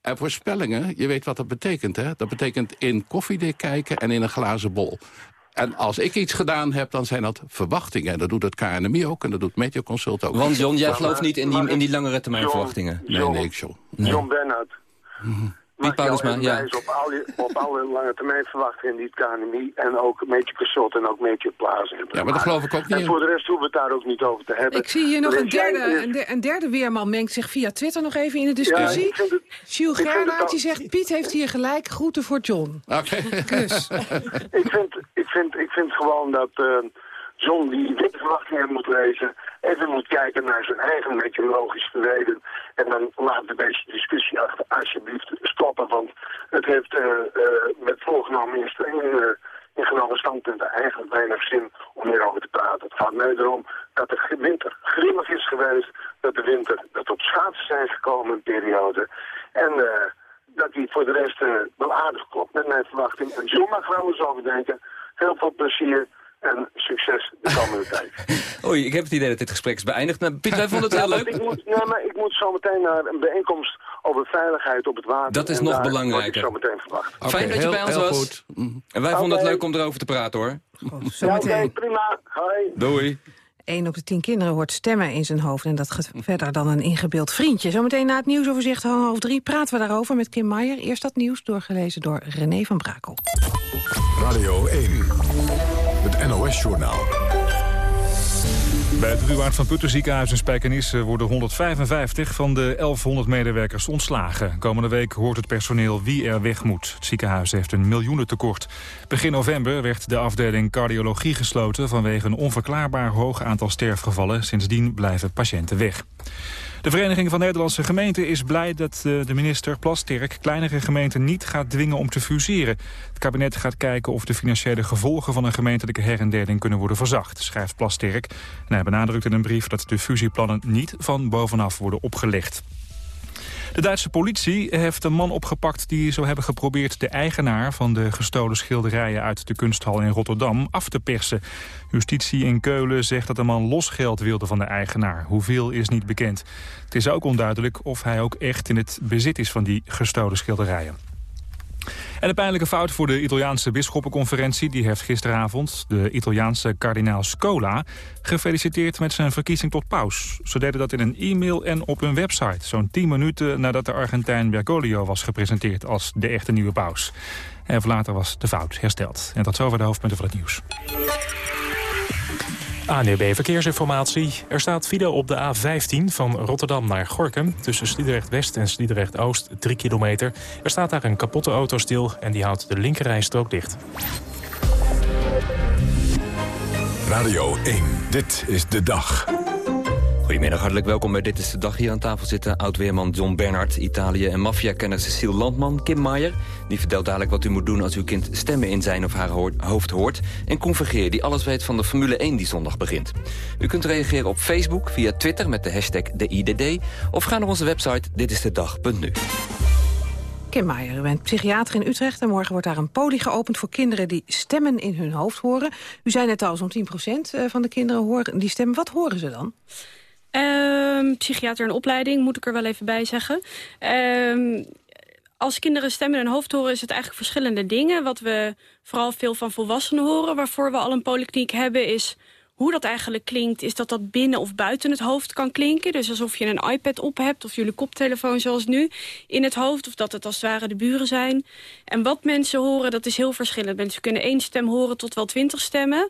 En voorspellingen, je weet wat dat betekent, hè? Dat betekent in koffiedik kijken en in een glazen bol. En als ik iets gedaan heb, dan zijn dat verwachtingen. En dat doet het KNMI ook en dat doet Mediaconsult ook. Want John, jij gelooft niet in die, in die langere termijn John, verwachtingen. Nee, John, nee, ik zo. John Bernhard. Ik jou Paulusma, ja. op, al je, op alle lange termijn verwachtingen die het KNMI en ook Meetje Consult en ook Meetje Plaza hebben Ja, maar dat geloof ik ook niet. En voor de rest hoeven we het daar ook niet over te hebben. Ik zie hier nog een derde, eerst- een, der- een derde weerman mengt zich via Twitter nog even in de discussie. Ja, ik vind het- Jules ik vind het Gernaert al- die zegt, Piet heeft hier gelijk, groeten voor John. Oké. Dus, ik, vind, ik, vind, ik vind gewoon dat eh, John die winterverwachtingen moet lezen. Even moet kijken naar zijn eigen meteorologisch verleden. En dan laat deze discussie achter, alsjeblieft stoppen, want het heeft uh, uh, met voorgenomen instellingen ingenomen standpunten eigenlijk weinig zin om hierover te praten. Het gaat mij erom dat de winter grimmig is geweest, dat de winter, dat op schaatsen zijn gekomen een periode. En dat die voor de rest wel aardig klopt met mijn verwachting. En John mag er eens over denken. Heel veel plezier en succes de komende tijd. Oei, ik heb het idee dat dit gesprek is beëindigd. Maar Piet, wij vonden het heel Ja, leuk. Ik moet, nee, maar ik moet zo meteen naar een bijeenkomst over veiligheid op het water. Dat is En nog belangrijker. Ik zo meteen verwacht. Fijn dat je bij ons was. En wij vonden het leuk om erover te praten, hoor. Ja, oké, prima. Hoi. Doei. 1 op de 10 kinderen hoort stemmen in zijn hoofd... en dat gaat verder dan een ingebeeld vriendje. Zometeen na het nieuwsoverzicht van half drie praten we daarover met Kim Meijer. Eerst dat nieuws, doorgelezen door René van Brakel. Radio 1, het NOS-journaal. Bij het Ruwaard van Putten ziekenhuis in Spijkenisse worden 155 van de 1100 medewerkers ontslagen. Komende week hoort het personeel wie er weg moet. Het ziekenhuis heeft een miljoenentekort. Begin november werd de afdeling cardiologie gesloten vanwege een onverklaarbaar hoog aantal sterfgevallen. Sindsdien blijven patiënten weg. De Vereniging van Nederlandse Gemeenten is blij dat eh, de minister Plasterk kleinere gemeenten niet gaat dwingen om te fuseren. Het kabinet gaat kijken of de financiële gevolgen van een gemeentelijke herindeling kunnen worden verzacht, schrijft Plasterk. En hij benadrukt in een brief dat de fusieplannen niet van bovenaf worden opgelegd. De Duitse politie heeft een man opgepakt die zou hebben geprobeerd de eigenaar van de gestolen schilderijen uit de kunsthal in Rotterdam af te persen. Justitie in Keulen zegt dat de man losgeld wilde van de eigenaar. Hoeveel is niet bekend. Het is ook onduidelijk of hij ook echt in het bezit is van die gestolen schilderijen. En een pijnlijke fout voor de Italiaanse bisschoppenconferentie. Die heeft gisteravond de Italiaanse kardinaal Scola gefeliciteerd met zijn verkiezing tot paus. Ze deden dat in een e-mail en op hun website. Zo'n 10 minuten nadat de Argentijn Bergoglio was gepresenteerd als de echte nieuwe paus. En later was de fout hersteld. En tot zover de hoofdpunten van het nieuws. ANUB Verkeersinformatie. Er staat file op de A15 van Rotterdam naar Gorkum... tussen Sliedrecht-West en Sliedrecht-Oost, 3 kilometer. Er staat daar een kapotte auto stil en die houdt de linkerrijstrook dicht. Radio 1, dit is de dag. Goedemiddag, hartelijk welkom bij Dit is de Dag. Hier aan tafel zitten oud-weerman John Bernhard, Italië... en maffia-kenner Cecile Landman, Kim Maier. Die vertelt dadelijk wat u moet doen als uw kind stemmen in zijn of haar hoofd hoort. En Koen Vergeer, die alles weet van de Formule 1 die zondag begint. U kunt reageren op Facebook, via Twitter met de hashtag DIDD... of ga naar onze website ditistedag.nu. Kim Meijer, u bent psychiater in Utrecht... en morgen wordt daar een poli geopend voor kinderen die stemmen in hun hoofd horen. U zei net al, zo'n 10% van de kinderen horen die stemmen. Wat horen ze dan? Ehm, psychiater in opleiding, moet ik er wel even bij zeggen. Ehm, als kinderen stemmen in hun hoofd horen, is het eigenlijk verschillende dingen. Wat we vooral veel van volwassenen horen, waarvoor we al een polykliniek hebben, is hoe dat eigenlijk klinkt, is dat dat binnen of buiten het hoofd kan klinken. Dus alsof je een iPad op hebt of jullie koptelefoon zoals nu in het hoofd. Of dat het als het ware de buren zijn. En wat mensen horen, dat is heel verschillend. Mensen kunnen één stem horen tot wel twintig stemmen.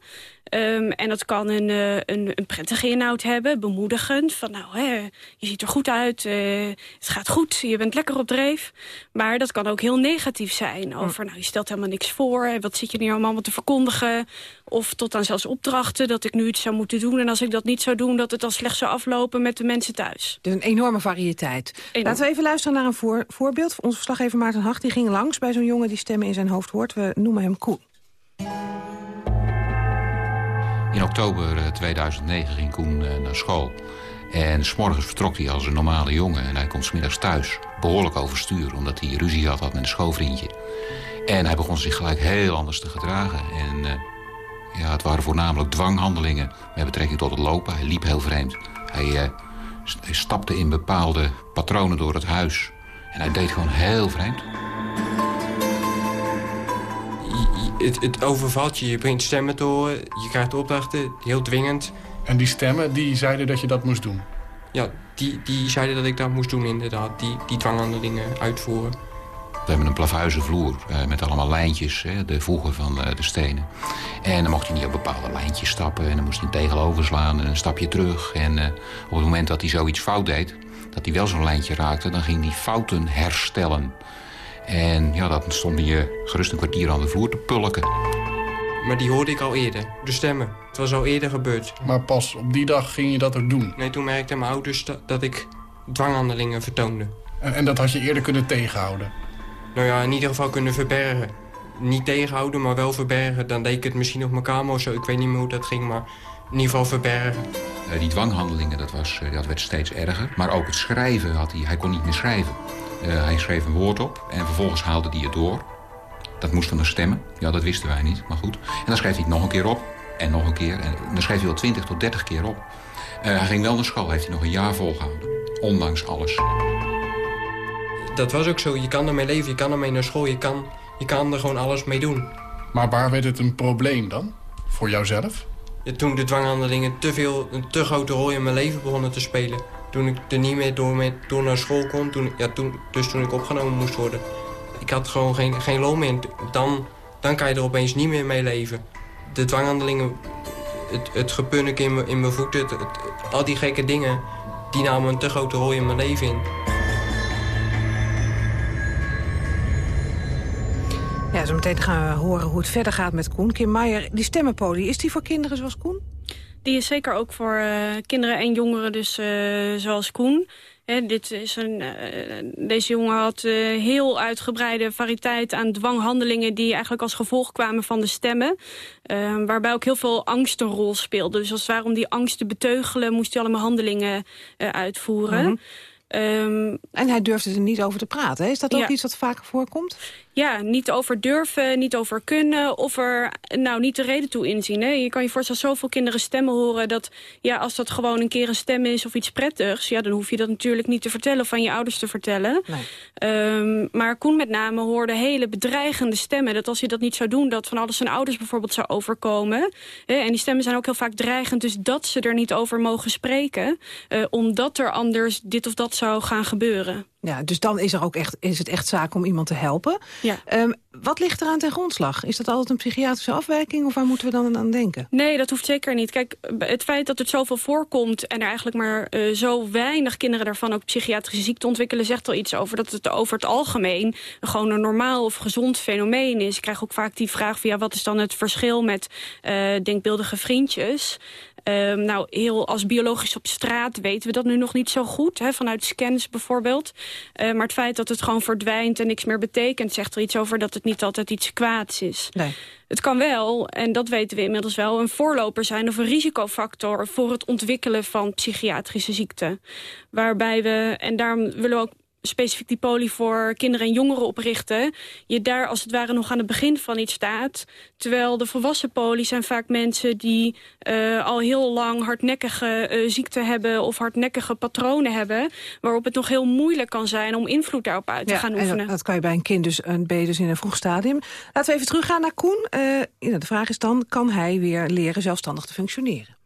Ehm, en dat kan een, eh, een, een prettige inhoud hebben, bemoedigend. Van nou, hè, je ziet er goed uit, eh, het gaat goed, je bent lekker op dreef. Maar dat kan ook heel negatief zijn. Over, nou, je stelt helemaal niks voor. En wat zit je nu allemaal te verkondigen? Of tot aan zelfs opdrachten dat ik nu iets zou moeten doen. En als ik dat niet zou doen, dat het dan slecht zou aflopen met de mensen thuis. Dus een enorme variëteit. Enorm. Laten we even luisteren naar een voor, voorbeeld. Onze verslaggever Maarten Hag die ging langs bij zo'n jongen die stemmen in zijn hoofd hoort. We noemen hem Koen. In oktober eh, 2009 ging Koen eh, naar school. En s'morgens vertrok hij als een normale jongen. En hij komt smiddags thuis behoorlijk overstuur... omdat hij ruzie had, had met een schoolvriendje. En hij begon zich gelijk heel anders te gedragen. En eh, ja, het waren voornamelijk dwanghandelingen met betrekking tot het lopen. Hij liep heel vreemd. Hij, eh, hij stapte in bepaalde patronen door het huis. En hij deed gewoon heel vreemd. Het, het overvalt je, je begint stemmen te horen, je krijgt opdrachten, heel dwingend. En die stemmen, die zeiden dat je dat moest doen? Ja, die, die zeiden dat ik dat moest doen inderdaad, die, die dwanghandelingen uitvoeren. We hebben een plavuizen vloer eh, met allemaal lijntjes, hè, de voegen van eh, de stenen. En dan mocht hij niet op bepaalde lijntjes stappen en dan moest hij tegenover slaan en een stapje terug. En eh, op het moment dat hij zoiets fout deed, dat hij wel zo'n lijntje raakte, dan ging hij fouten herstellen. En ja, dan stond hij eh, gerust een kwartier aan de vloer te pulken. Maar die hoorde ik al eerder, de stemmen. Het was al eerder gebeurd. Maar pas op die dag ging je dat ook doen? Nee, toen merkten mijn ouders dat, dat ik dwanghandelingen vertoonde. En, en dat had je eerder kunnen tegenhouden? Nou ja, in ieder geval kunnen verbergen. Niet tegenhouden, maar wel verbergen. Dan deed ik het misschien op mijn kamer of zo. Ik weet niet meer hoe dat ging, maar in ieder geval verbergen. Eh, die dwanghandelingen, dat, was, eh, dat werd steeds erger. Maar ook het schrijven had hij. Hij kon niet meer schrijven. Eh, hij schreef een woord op en vervolgens haalde hij het door. Dat moest dan stemmen. Ja, dat wisten wij niet, maar goed. En dan schreef hij het nog een keer op. En nog een keer. En dan schreef hij wel 20 tot 30 keer op. hij ging wel naar school. Heeft hij nog een jaar volgehouden. Ondanks alles. Dat was ook zo. Je kan ermee leven. Je kan ermee naar school. Je kan, je kan er gewoon alles mee doen. Maar waar werd het een probleem dan? Voor jouzelf? Ja, toen de dwanghandelingen te veel, een te grote rol in mijn leven begonnen te spelen. Toen ik er niet meer door, mee, door naar school kon. Toen, ja, toen, dus toen ik opgenomen moest worden. Ik had gewoon geen, geen loon meer. Dan, dan kan je er opeens niet meer mee leven. De dwanghandelingen, het, het gepunnik in, in mijn voeten, al die gekke dingen... die namen een te grote rol in mijn leven in. Ja, zo meteen gaan we horen hoe het verder gaat met Koen. Kim Meijer, die stemmenpolie, is die voor kinderen zoals Koen? Die is zeker ook voor eh, kinderen en jongeren, dus eh, zoals Koen. Hè, dit is een, eh, deze jongen had heel uitgebreide variëteit aan dwanghandelingen... die eigenlijk als gevolg kwamen van de stemmen. eh, waarbij ook heel veel angst een rol speelde. Dus als het ware om die angst te beteugelen... moest hij allemaal handelingen uitvoeren. Mhm. Ehm, En hij durfde er niet over te praten. hè? Is dat ook Ja. iets wat vaker voorkomt? Ja, niet over durven, niet over kunnen of er nou niet de reden toe inzien. Hè? Je kan je voorstellen zoveel kinderen stemmen horen dat ja, als dat gewoon een keer een stem is of iets prettigs, ja, dan hoef je dat natuurlijk niet te vertellen of van je ouders te vertellen. Ehm, maar Koen met name hoorde hele bedreigende stemmen. Dat als hij dat niet zou doen, dat van alles zijn ouders bijvoorbeeld zou overkomen. Hè? En die stemmen zijn ook heel vaak dreigend, dus dat ze er niet over mogen spreken, eh, omdat er anders dit of dat zou gaan gebeuren. Ja, dus dan is, er ook echt, is het echt zaak om iemand te helpen. Ja. Ehm, wat ligt eraan ten grondslag? Is dat altijd een psychiatrische afwijking of waar moeten we dan aan denken? Nee, dat hoeft zeker niet. Kijk, het feit dat het zoveel voorkomt... en er eigenlijk maar eh, zo weinig kinderen daarvan ook psychiatrische ziekte ontwikkelen... zegt al iets over dat het over het algemeen gewoon een normaal of gezond fenomeen is. Ik krijg ook vaak die vraag van ja, wat is dan het verschil met eh, denkbeeldige vriendjes... Ehm, nou, heel als biologisch op straat weten we dat nu nog niet zo goed. Hè, vanuit scans bijvoorbeeld. Eh, maar het feit dat het gewoon verdwijnt en niks meer betekent... zegt er iets over dat het niet altijd iets kwaads is. Nee. Het kan wel, en dat weten we inmiddels wel... een voorloper zijn of een risicofactor... voor het ontwikkelen van psychiatrische ziekten. Waarbij we, en daarom willen we ook specifiek die poli voor kinderen en jongeren oprichten... je daar als het ware nog aan het begin van iets staat. Terwijl de volwassen poli zijn vaak mensen die eh, al heel lang hardnekkige eh, ziekten hebben... of hardnekkige patronen hebben... waarop het nog heel moeilijk kan zijn om invloed daarop uit te gaan en oefenen. dat, dat kan je bij een kind dus, een, ben je dus in een vroeg stadium. Laten we even teruggaan naar Koen. Eh, de vraag is dan, kan hij weer leren zelfstandig te functioneren?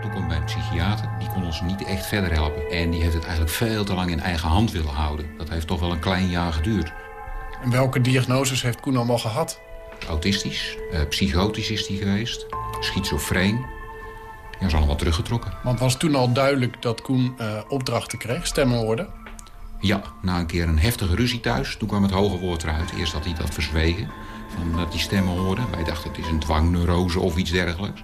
Toen kwam bij een psychiater, kon ons niet echt verder helpen. En die heeft het eigenlijk veel te lang in eigen hand willen houden. Dat heeft toch wel een klein jaar geduurd. En welke diagnoses heeft Koen allemaal gehad? Autistisch, eh, psychotisch is hij geweest, schizofreen. Ja, is allemaal teruggetrokken. Want was toen al duidelijk dat Koen eh, opdrachten kreeg, stemmen hoorde? Ja, na een keer een heftige ruzie thuis, toen kwam het hoge woord eruit. Eerst had hij dat verzwegen, van dat hij stemmen hoorde. Wij dachten het is een dwangneurose of iets dergelijks.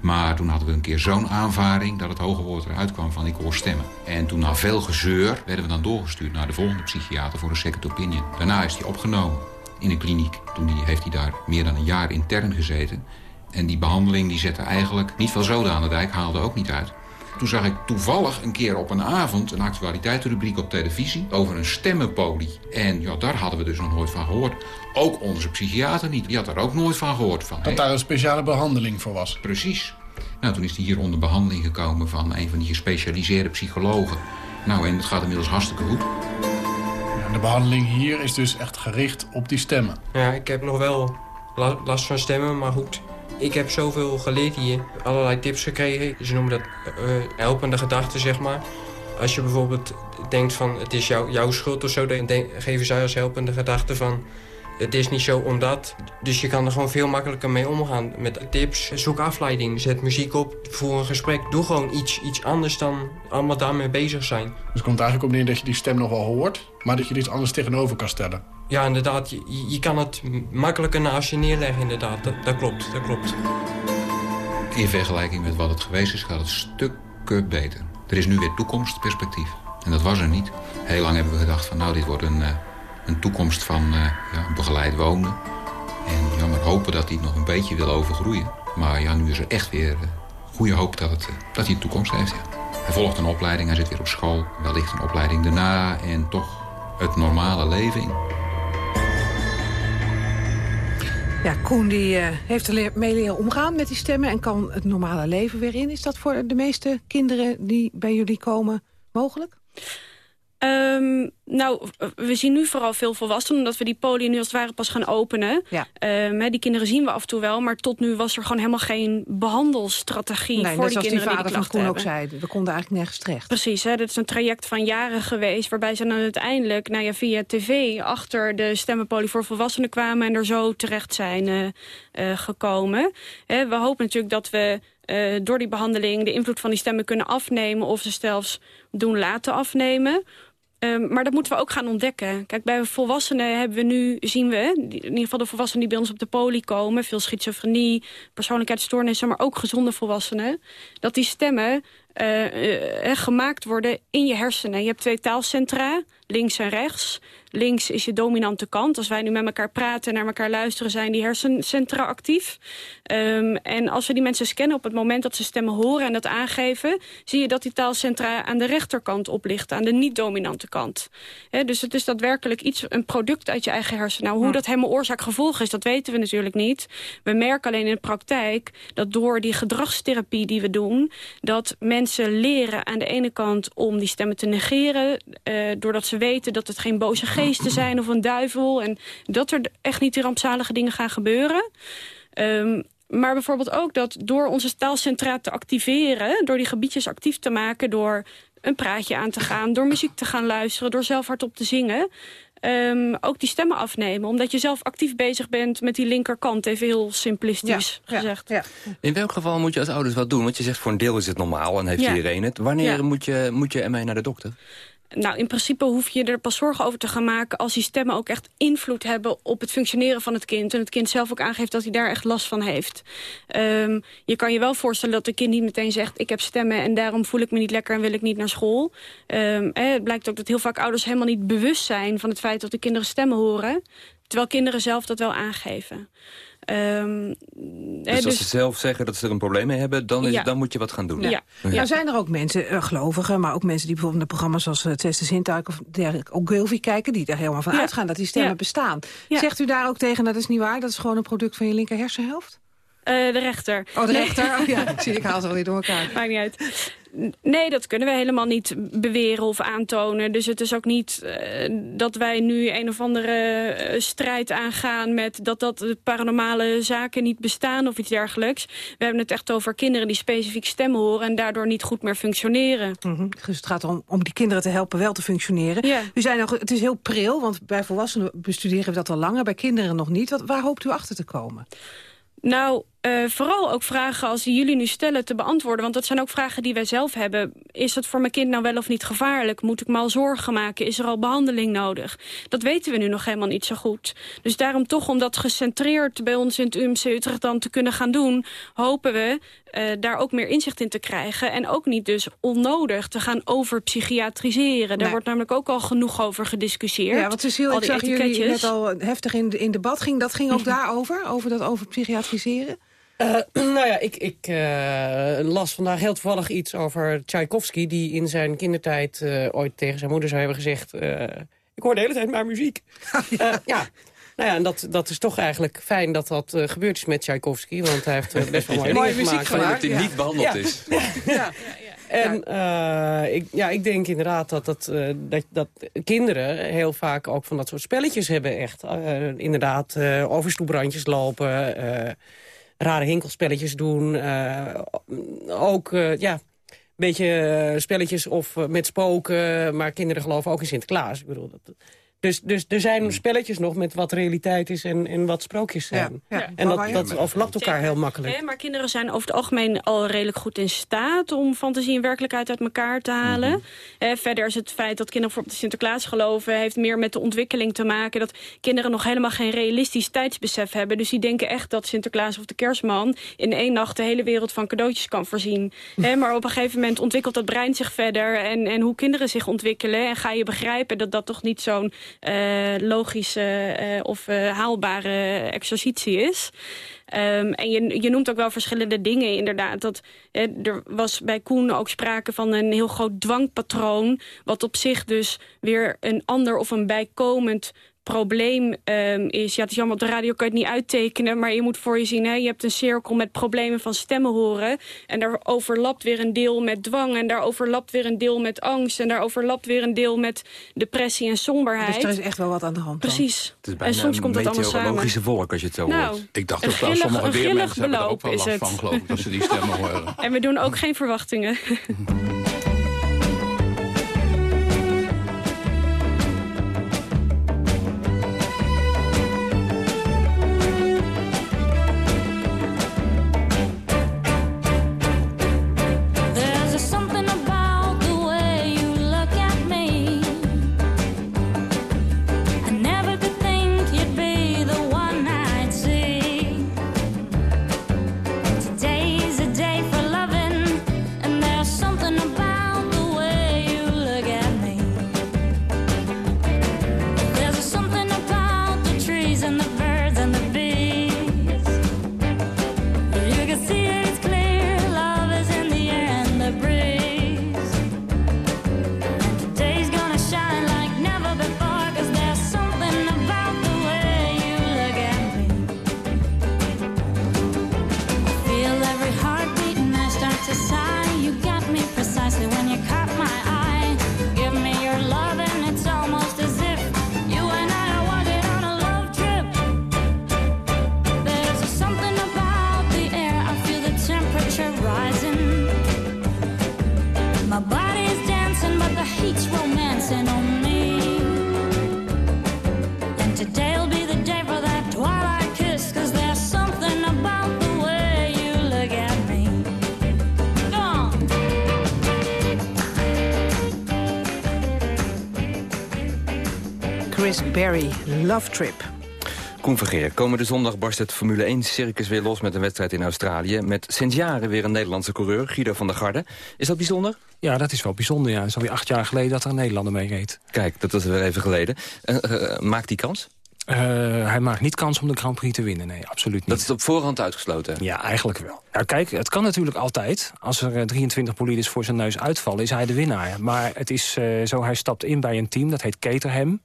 Maar toen hadden we een keer zo'n aanvaring dat het hoge woord eruit kwam van ik hoor stemmen. En toen na veel gezeur werden we dan doorgestuurd naar de volgende psychiater voor een second opinion. Daarna is hij opgenomen in een kliniek. Toen die, heeft hij daar meer dan een jaar intern gezeten. En die behandeling die zette eigenlijk niet veel zoden aan de dijk, haalde ook niet uit. Toen zag ik toevallig een keer op een avond een actualiteitenrubriek op televisie over een stemmenpolie. En ja, daar hadden we dus nog nooit van gehoord. Ook onze psychiater niet. Die had daar ook nooit van gehoord. Van, Dat daar een speciale behandeling voor was. Precies. Nou, toen is hij hier onder behandeling gekomen van een van die gespecialiseerde psychologen. Nou, en het gaat inmiddels hartstikke goed. De behandeling hier is dus echt gericht op die stemmen. Ja, ik heb nog wel la- last van stemmen, maar goed. Ik heb zoveel geleerd hier, allerlei tips gekregen. Ze noemen dat eh, helpende gedachten, zeg maar. Als je bijvoorbeeld denkt van het is jou, jouw schuld of zo... dan geven zij als helpende gedachte van... Het is niet zo omdat. Dus je kan er gewoon veel makkelijker mee omgaan. Met tips, zoek afleiding, zet muziek op, voer een gesprek. Doe gewoon iets, iets anders dan allemaal daarmee bezig zijn. Dus het komt eigenlijk op neer dat je die stem nog wel hoort... maar dat je er iets anders tegenover kan stellen. Ja, inderdaad. Je, je kan het makkelijker naast je neerleggen, inderdaad. Dat, dat klopt, dat klopt. In vergelijking met wat het geweest is, gaat het stukken beter. Er is nu weer toekomstperspectief. En dat was er niet. Heel lang hebben we gedacht van nou, dit wordt een, uh, een toekomst van uh, ja, begeleid wonen. En ja, hopen dat hij nog een beetje wil overgroeien. Maar ja, nu is er echt weer uh, goede hoop dat, het, dat hij een toekomst heeft. Hij volgt een opleiding, hij zit weer op school. Wellicht een opleiding daarna en toch het normale leven in. Ja, Koen die, uh, heeft er mee leren omgaan met die stemmen... en kan het normale leven weer in. Is dat voor de meeste kinderen die bij jullie komen mogelijk? Um, nou, we zien nu vooral veel volwassenen... omdat we die poli nu als het ware pas gaan openen. Ja. Um, die kinderen zien we af en toe wel... maar tot nu was er gewoon helemaal geen behandelstrategie... Nee, voor die kinderen die, die vader die van Koen hebben. ook zei. We konden eigenlijk nergens terecht. Precies, hè, dat is een traject van jaren geweest... waarbij ze dan uiteindelijk nou ja, via tv achter de stemmenpolie voor volwassenen kwamen... en er zo terecht zijn uh, uh, gekomen. Hè, we hopen natuurlijk dat we... Uh, door die behandeling de invloed van die stemmen kunnen afnemen... of ze zelfs doen laten afnemen. Um, maar dat moeten we ook gaan ontdekken. Kijk, bij volwassenen hebben we nu, zien we... in ieder geval de volwassenen die bij ons op de poli komen... veel schizofrenie, persoonlijkheidsstoornissen... maar ook gezonde volwassenen... dat die stemmen uh, uh, gemaakt worden in je hersenen. Je hebt twee taalcentra, links en rechts. Links is je dominante kant. Als wij nu met elkaar praten en naar elkaar luisteren... zijn die hersencentra actief. Um, en als we die mensen scannen op het moment dat ze stemmen horen... en dat aangeven, zie je dat die taalcentra aan de rechterkant oplichten. Aan de niet-dominante kant. He, dus het is daadwerkelijk iets, een product uit je eigen hersenen. Nou, hoe dat helemaal oorzaak-gevolg is, dat weten we natuurlijk niet. We merken alleen in de praktijk dat door die gedragstherapie die we doen... dat mensen leren aan de ene kant om die stemmen te negeren... Uh, doordat ze weten dat het geen boze geesten zijn of een duivel... en dat er echt niet die rampzalige dingen gaan gebeuren. Um, maar bijvoorbeeld ook dat door onze taalcentra te activeren... door die gebiedjes actief te maken, door een praatje aan te gaan... door muziek te gaan luisteren, door zelf hardop te zingen... Um, ook die stemmen afnemen. Omdat je zelf actief bezig bent met die linkerkant. Even heel simplistisch ja, gezegd. Ja, ja. In welk geval moet je als ouders wat doen? Want je zegt voor een deel is het normaal en heeft Ja. iedereen het. Wanneer moet, je, moet je ermee naar de dokter? Nou, in principe hoef je er pas zorgen over te gaan maken... als die stemmen ook echt invloed hebben op het functioneren van het kind... en het kind zelf ook aangeeft dat hij daar echt last van heeft. Um, je kan je wel voorstellen dat een kind niet meteen zegt... ik heb stemmen en daarom voel ik me niet lekker en wil ik niet naar school. Um, eh, het blijkt ook dat heel vaak ouders helemaal niet bewust zijn... van het feit dat de kinderen stemmen horen... terwijl kinderen zelf dat wel aangeven. Um, Dus als dus, ze zelf zeggen dat ze er een probleem mee hebben, dan, is, Ja. dan moet je wat gaan doen. Ja. Nou zijn er ook mensen, uh, gelovigen, maar ook mensen die bijvoorbeeld naar programma's zoals uh, Zesde Zintuig of dergelijke, ook Gulvi kijken, die er helemaal van Ja. uitgaan dat die stemmen Ja. bestaan. Ja. Zegt u daar ook tegen, dat is niet waar, dat is gewoon een product van je linker hersenhelft? uh, de rechter. Oh, de Nee. rechter? Oh, ja, ik zie, ik haal ze alweer door elkaar. Maakt niet uit. Nee, dat kunnen we helemaal niet beweren of aantonen. Dus het is ook niet uh, dat wij nu een of andere uh, strijd aangaan... met dat, dat paranormale zaken niet bestaan of iets dergelijks. We hebben het echt over kinderen die specifiek stemmen horen... en daardoor niet goed meer functioneren. Mm -hmm. Dus het gaat om, om die kinderen te helpen wel te functioneren. Ja. U zei nog, het is heel pril, want bij volwassenen bestuderen we dat al langer... bij kinderen nog niet. Wat, waar hoopt u achter te komen? Nou, uh, vooral ook vragen als die jullie nu stellen te beantwoorden. Want dat zijn ook vragen die wij zelf hebben. Is het voor mijn kind nou wel of niet gevaarlijk? Moet ik me al zorgen maken? Is er al behandeling nodig? Dat weten we nu nog helemaal niet zo goed. Dus daarom toch om dat gecentreerd bij ons in het UMC Utrecht dan te kunnen gaan doen... hopen we uh, daar ook meer inzicht in te krijgen. En ook niet dus onnodig te gaan overpsychiatriseren. Daar Nee. wordt namelijk ook al genoeg over gediscussieerd. Ja, wat Cecile, Al ik zag jullie net al heftig in, in debat. Ging, dat ging ook daarover, over dat overpsychiatriseren? Uh, nou ja, ik, ik uh, las vandaag heel toevallig iets over Tchaikovsky... die in zijn kindertijd uh, ooit tegen zijn moeder zou hebben gezegd... ik hoor de hele tijd maar muziek. ja. ja. Nou ja, en dat, dat is toch eigenlijk fijn dat dat uh, gebeurd is met Tchaikovsky. Want hij heeft uh, best wel mooie, mooie muziek gemaakt. Fijn dat hij Ja. niet behandeld Ja. is. ja. En uh, ik, ja, ik denk inderdaad dat, dat, uh, dat, dat kinderen heel vaak ook van dat soort spelletjes hebben echt. Uh, inderdaad, uh, over stoeprandjes lopen, uh, rare hinkelspelletjes doen. Uh, ook, uh, ja, een beetje uh, spelletjes of met spoken. Maar kinderen geloven ook in Sinterklaas. Ik bedoel, dat, Dus, dus er zijn spelletjes nog met wat realiteit is en, en wat sprookjes zijn. Ja, ja. En dat, dat overlapt elkaar heel makkelijk. Hè, maar kinderen zijn over het algemeen al redelijk goed in staat... om fantasie en werkelijkheid uit elkaar te halen. Mhm. Hè, verder is het feit dat kinderen bijvoorbeeld in Sinterklaas geloven... heeft meer met de ontwikkeling te maken... dat kinderen nog helemaal geen realistisch tijdsbesef hebben. Dus die denken echt dat Sinterklaas of de kerstman... in één nacht de hele wereld van cadeautjes kan voorzien. Hè, maar op een gegeven moment ontwikkelt dat brein zich verder... en, en hoe kinderen zich ontwikkelen. En ga je begrijpen dat dat toch niet zo'n logische eh, of eh, haalbare exercitie is... Ehm, en je, je noemt ook wel verschillende dingen inderdaad. Dat, eh, er was bij Koen ook sprake van een heel groot dwangpatroon... wat op zich dus weer een ander of een bijkomend probleem ehm, is. Ja, het is jammer, op de radio kan je het niet uittekenen... maar je moet voor je zien, hè, je hebt een cirkel met problemen van stemmen horen... en daar overlapt weer een deel met dwang... en daar overlapt weer een deel met angst... en daar overlapt weer een deel met depressie en somberheid. Dus er is echt wel wat aan de hand dan. Precies. Het is en soms komt dat allemaal samen. meteorologische wolk als je het zo Nou, hoort. Ik dacht Een ook wel, grillig- sommige weermensen hebben er ook wel beloop last is het. van, geloof ik, als ze die stemmen horen. En we doen ook geen verwachtingen. Berry, Love Trip. Koen Vergeer, komende zondag barst het Formule 1-circus weer los met een wedstrijd in Australië. Met sinds jaren weer een Nederlandse coureur, Guido van der Garde. Is dat bijzonder? Ja, dat is wel bijzonder. Ja. Het is alweer acht jaar geleden dat er een Nederlander mee reed. Kijk, dat was weer even geleden. Eh, eh, maakt die kans? Eh, hij maakt niet kans om de Grand Prix te winnen. Nee, absoluut niet. Dat is op voorhand uitgesloten? Ja, eigenlijk wel. Ja, kijk, het kan natuurlijk altijd. Als er eh, 23 bolides voor zijn neus uitvallen, is hij de winnaar. Maar het is eh, zo, hij stapt in bij een team, dat heet Caterham.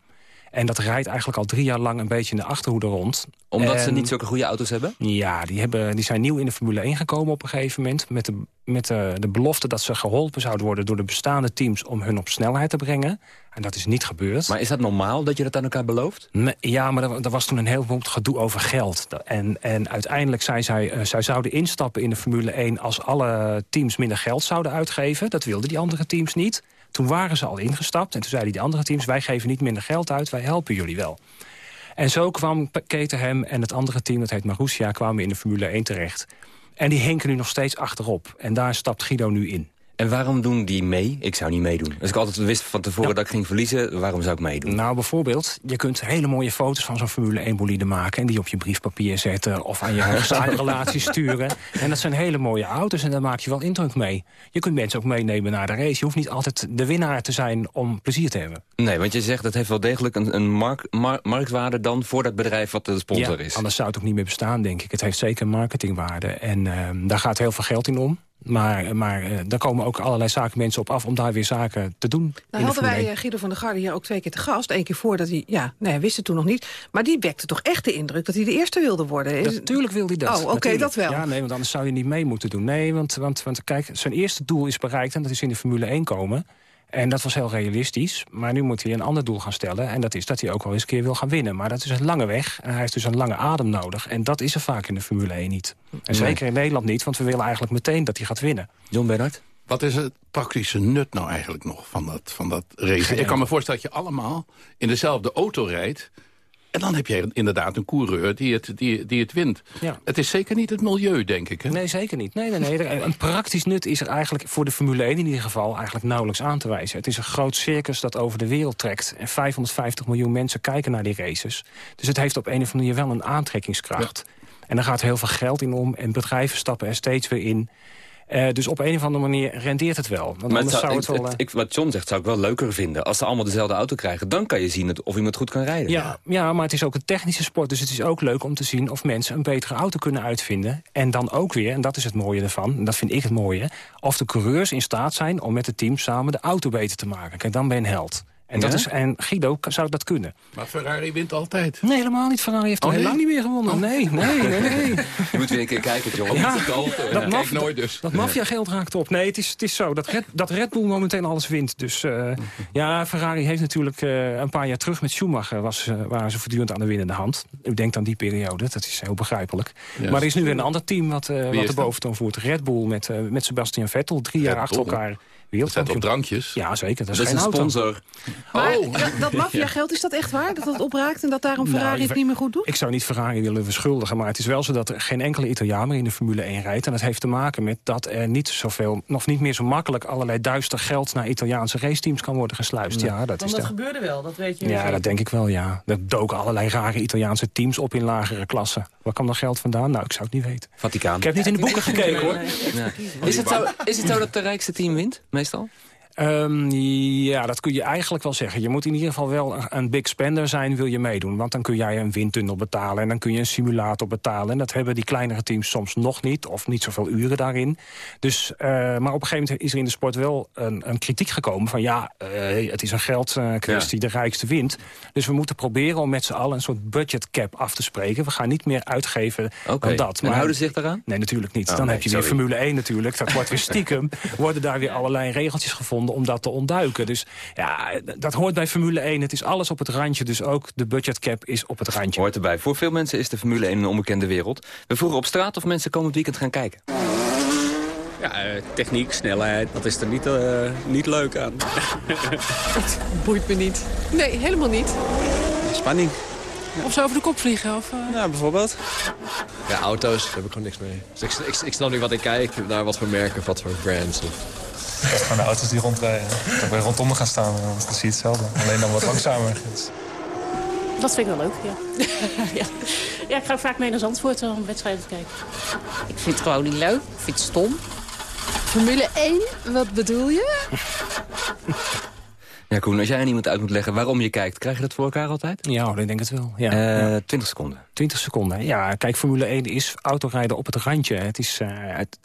En dat rijdt eigenlijk al drie jaar lang een beetje in de achterhoede rond. Omdat ze niet zulke goede auto's hebben? Ja, die, hebben, die zijn nieuw in de Formule 1 gekomen op een gegeven moment... met, de, met de, de belofte dat ze geholpen zouden worden door de bestaande teams... om hun op snelheid te brengen. En dat is niet gebeurd. Maar is dat normaal dat je dat aan elkaar belooft? Ja, maar er, er was toen een heleboel gedoe over geld. En, en uiteindelijk zei zij, eh, zij zouden instappen in de Formule 1... als alle teams minder geld zouden uitgeven. Dat wilden die andere teams niet. Toen waren ze al ingestapt en toen zeiden die andere teams... wij geven niet minder geld uit, wij helpen jullie wel. En zo kwam Caterham en het andere team, dat heet Marussia... kwamen in de Formule 1 terecht. En die hinken nu nog steeds achterop. En daar stapt Guido nu in. En waarom doen die mee? Ik zou niet meedoen. Als ik altijd wist van tevoren dat ik ging verliezen, waarom zou ik meedoen? Nou, bijvoorbeeld, je kunt hele mooie foto's van zo'n Formule 1-bolide maken... en die op je briefpapier zetten of aan je zakenrelatie sturen. En dat zijn hele mooie auto's en daar maak je wel indruk mee. Je kunt mensen ook meenemen naar de race. Je hoeft niet altijd de winnaar te zijn om plezier te hebben. Nee, want je zegt dat heeft wel degelijk een, een mark- mar- marktwaarde dan voor dat bedrijf wat de sponsor Ja, is. Anders zou het ook niet meer bestaan, denk ik. Het heeft zeker marketingwaarde. En ehm, daar gaat heel veel geld in om. Maar, maar eh, daar komen ook allerlei zakenmensen op af om daar weer zaken te doen. Nou de hadden wij 1. eh, Guido van der Garde hier ook twee keer te gast. Eén keer voordat hij, ja, nee, hij wist het toen nog niet. Maar die wekte toch echt de indruk dat hij de eerste wilde worden. Is- Natuurlijk wil hij dat. Oh, oké, dat wel. Ja, nee, want anders zou je niet mee moeten doen. Nee, want, want, want kijk, zijn eerste doel is bereikt... en dat is in de Formule 1 komen. En dat was heel realistisch. Maar nu moet hij een ander doel gaan stellen. En dat is dat hij ook wel eens een keer wil gaan winnen. Maar dat is een lange weg. En hij heeft dus een lange adem nodig. En dat is er vaak in de Formule 1 niet. En Nee. zeker in Nederland niet, want we willen eigenlijk meteen dat hij gaat winnen. John Bernhard? Wat is het praktische nut nou eigenlijk nog van dat, van dat racen? Ik kan me voorstellen dat je allemaal in dezelfde auto rijdt... en dan heb je inderdaad een coureur die het, die, die het wint. Ja. Het is zeker niet het milieu, denk ik. Hè? Nee, zeker niet. Nee, nee, nee. Een praktisch nut is er eigenlijk voor de Formule 1 in ieder geval eigenlijk nauwelijks aan te wijzen. Het is een groot circus dat over de wereld trekt. En 550 miljoen mensen kijken naar die races. Dus het heeft op een of andere manier wel een aantrekkingskracht. En daar gaat heel veel geld in om. En bedrijven stappen er steeds weer in. Eh, dus op een of andere manier rendeert het wel. Want Maar het anders zou, zou het wel... eh, ik, wat John zegt zou ik wel leuker vinden. Als ze allemaal dezelfde auto krijgen, dan kan je zien het- of iemand goed kan rijden. Ja, ja, maar het is ook een technische sport. Dus het is ook leuk om te zien of mensen een betere auto kunnen uitvinden. En dan ook weer, en dat is het mooie ervan, en dat vind ik het mooie... of de coureurs in staat zijn om met het team samen de auto beter te maken. Kijk, dan ben je een held. En, dat is, en Guido zou dat kunnen. Maar Ferrari wint altijd. Nee, helemaal niet. Ferrari heeft al Oh, heel lang niet meer gewonnen. Nee, nee, nee, nee. Je moet weer een keer kijken, John. Ja, dat maf, nooit dus. dat maffiageld raakt op. Nee, het is, het is zo dat Red, dat Red Bull momenteel alles wint. Dus eh, ja, Ferrari heeft natuurlijk eh, een paar jaar terug met Schumacher... Was, eh, waren ze voortdurend aan de winnende hand. U denkt aan die periode, dat is heel begrijpelijk. Maar er is nu weer een ander team wat, eh, wat de boventoon voert. Red Bull met, eh, met Sebastian Vettel. Drie jaar achter Bull? elkaar. Dat zijn toch Wereldkampioen. drankjes? Ja, zeker. Dat is Dat een auto. sponsor. Maar Oh. dat, dat maffiageld, is dat echt waar? Dat dat opraakt en dat daarom Ferrari Nou, het niet meer goed doet? Ik zou niet Ferrari willen beschuldigen, maar het is wel zo dat er geen enkele Italiaan meer in de Formule 1 rijdt. En dat heeft te maken met dat er niet zoveel, nog niet meer zo makkelijk allerlei duister geld naar Italiaanse raceteams kan worden gesluist. Ja, dat Want is dat de... gebeurde wel, dat weet je. Ja, zeker. dat denk ik wel, ja. Er doken allerlei rare Italiaanse teams op in lagere klassen. Waar kwam dat geld vandaan? Nou, ik zou het niet weten. Vaticaan. Ik heb niet in de boeken gekeken, hoor. Ja. Is, het zo, is het zo dat de rijkste team wint, meestal? Ehm, ja, dat kun je eigenlijk wel zeggen. Je moet in ieder geval wel een- big spender zijn, wil je meedoen. Want dan kun jij een windtunnel betalen en dan kun je een simulator betalen. En dat hebben die kleinere teams soms nog niet, of niet zoveel uren daarin. Dus, eh, maar op een gegeven moment is er in de sport wel een, een kritiek gekomen van... ja, eh, het is een geldkwestie, de rijkste wint. Dus we moeten proberen om met z'n allen een soort budget cap af te spreken. We gaan niet meer uitgeven Oké. dan dat. En houden ze zich daaraan? Nee, natuurlijk niet. Oh, dan nee, heb je weer. Formule 1 natuurlijk. Dat wordt weer stiekem. worden daar weer allerlei regeltjes gevonden om dat te ontduiken. Dus ja, dat hoort bij Formule 1. Het is alles op het randje. Dus ook de budgetcap is op het randje. Hoort erbij. Voor veel mensen is de Formule 1 een onbekende wereld. We vroegen op straat of mensen komend weekend gaan kijken. Ja, eh, techniek, snelheid, dat is er niet, eh, niet leuk aan. Boeit me niet. Nee, helemaal niet. Spanning. Of ze over de kop vliegen. Of, eh, Ja, bijvoorbeeld. Ja, auto's, daar heb ik gewoon niks mee. Dus ik, ik, ik snap niet wat ik kijk, naar wat voor merken of wat voor brands. Of... Dat is gewoon de auto's die rondrijden. Dan ben je rondom me gaan staan, want dat zie je hetzelfde. Alleen dan wat langzamer. Dat vind ik wel leuk, ja. ja. ja, ik ga vaak mee naar Zandvoort eh, om wedstrijden te kijken. Ik vind het gewoon niet leuk. Ik vind het stom. Formule 1, wat bedoel je? Ja, Koen, als jij aan iemand uit moet leggen waarom je kijkt... krijg je dat voor elkaar altijd? Ja, ik denk het wel. Ja. Eh, 20 seconden. 20 seconden. Ja, kijk, Formule 1 is autorijden op het randje. Het is... eh, het,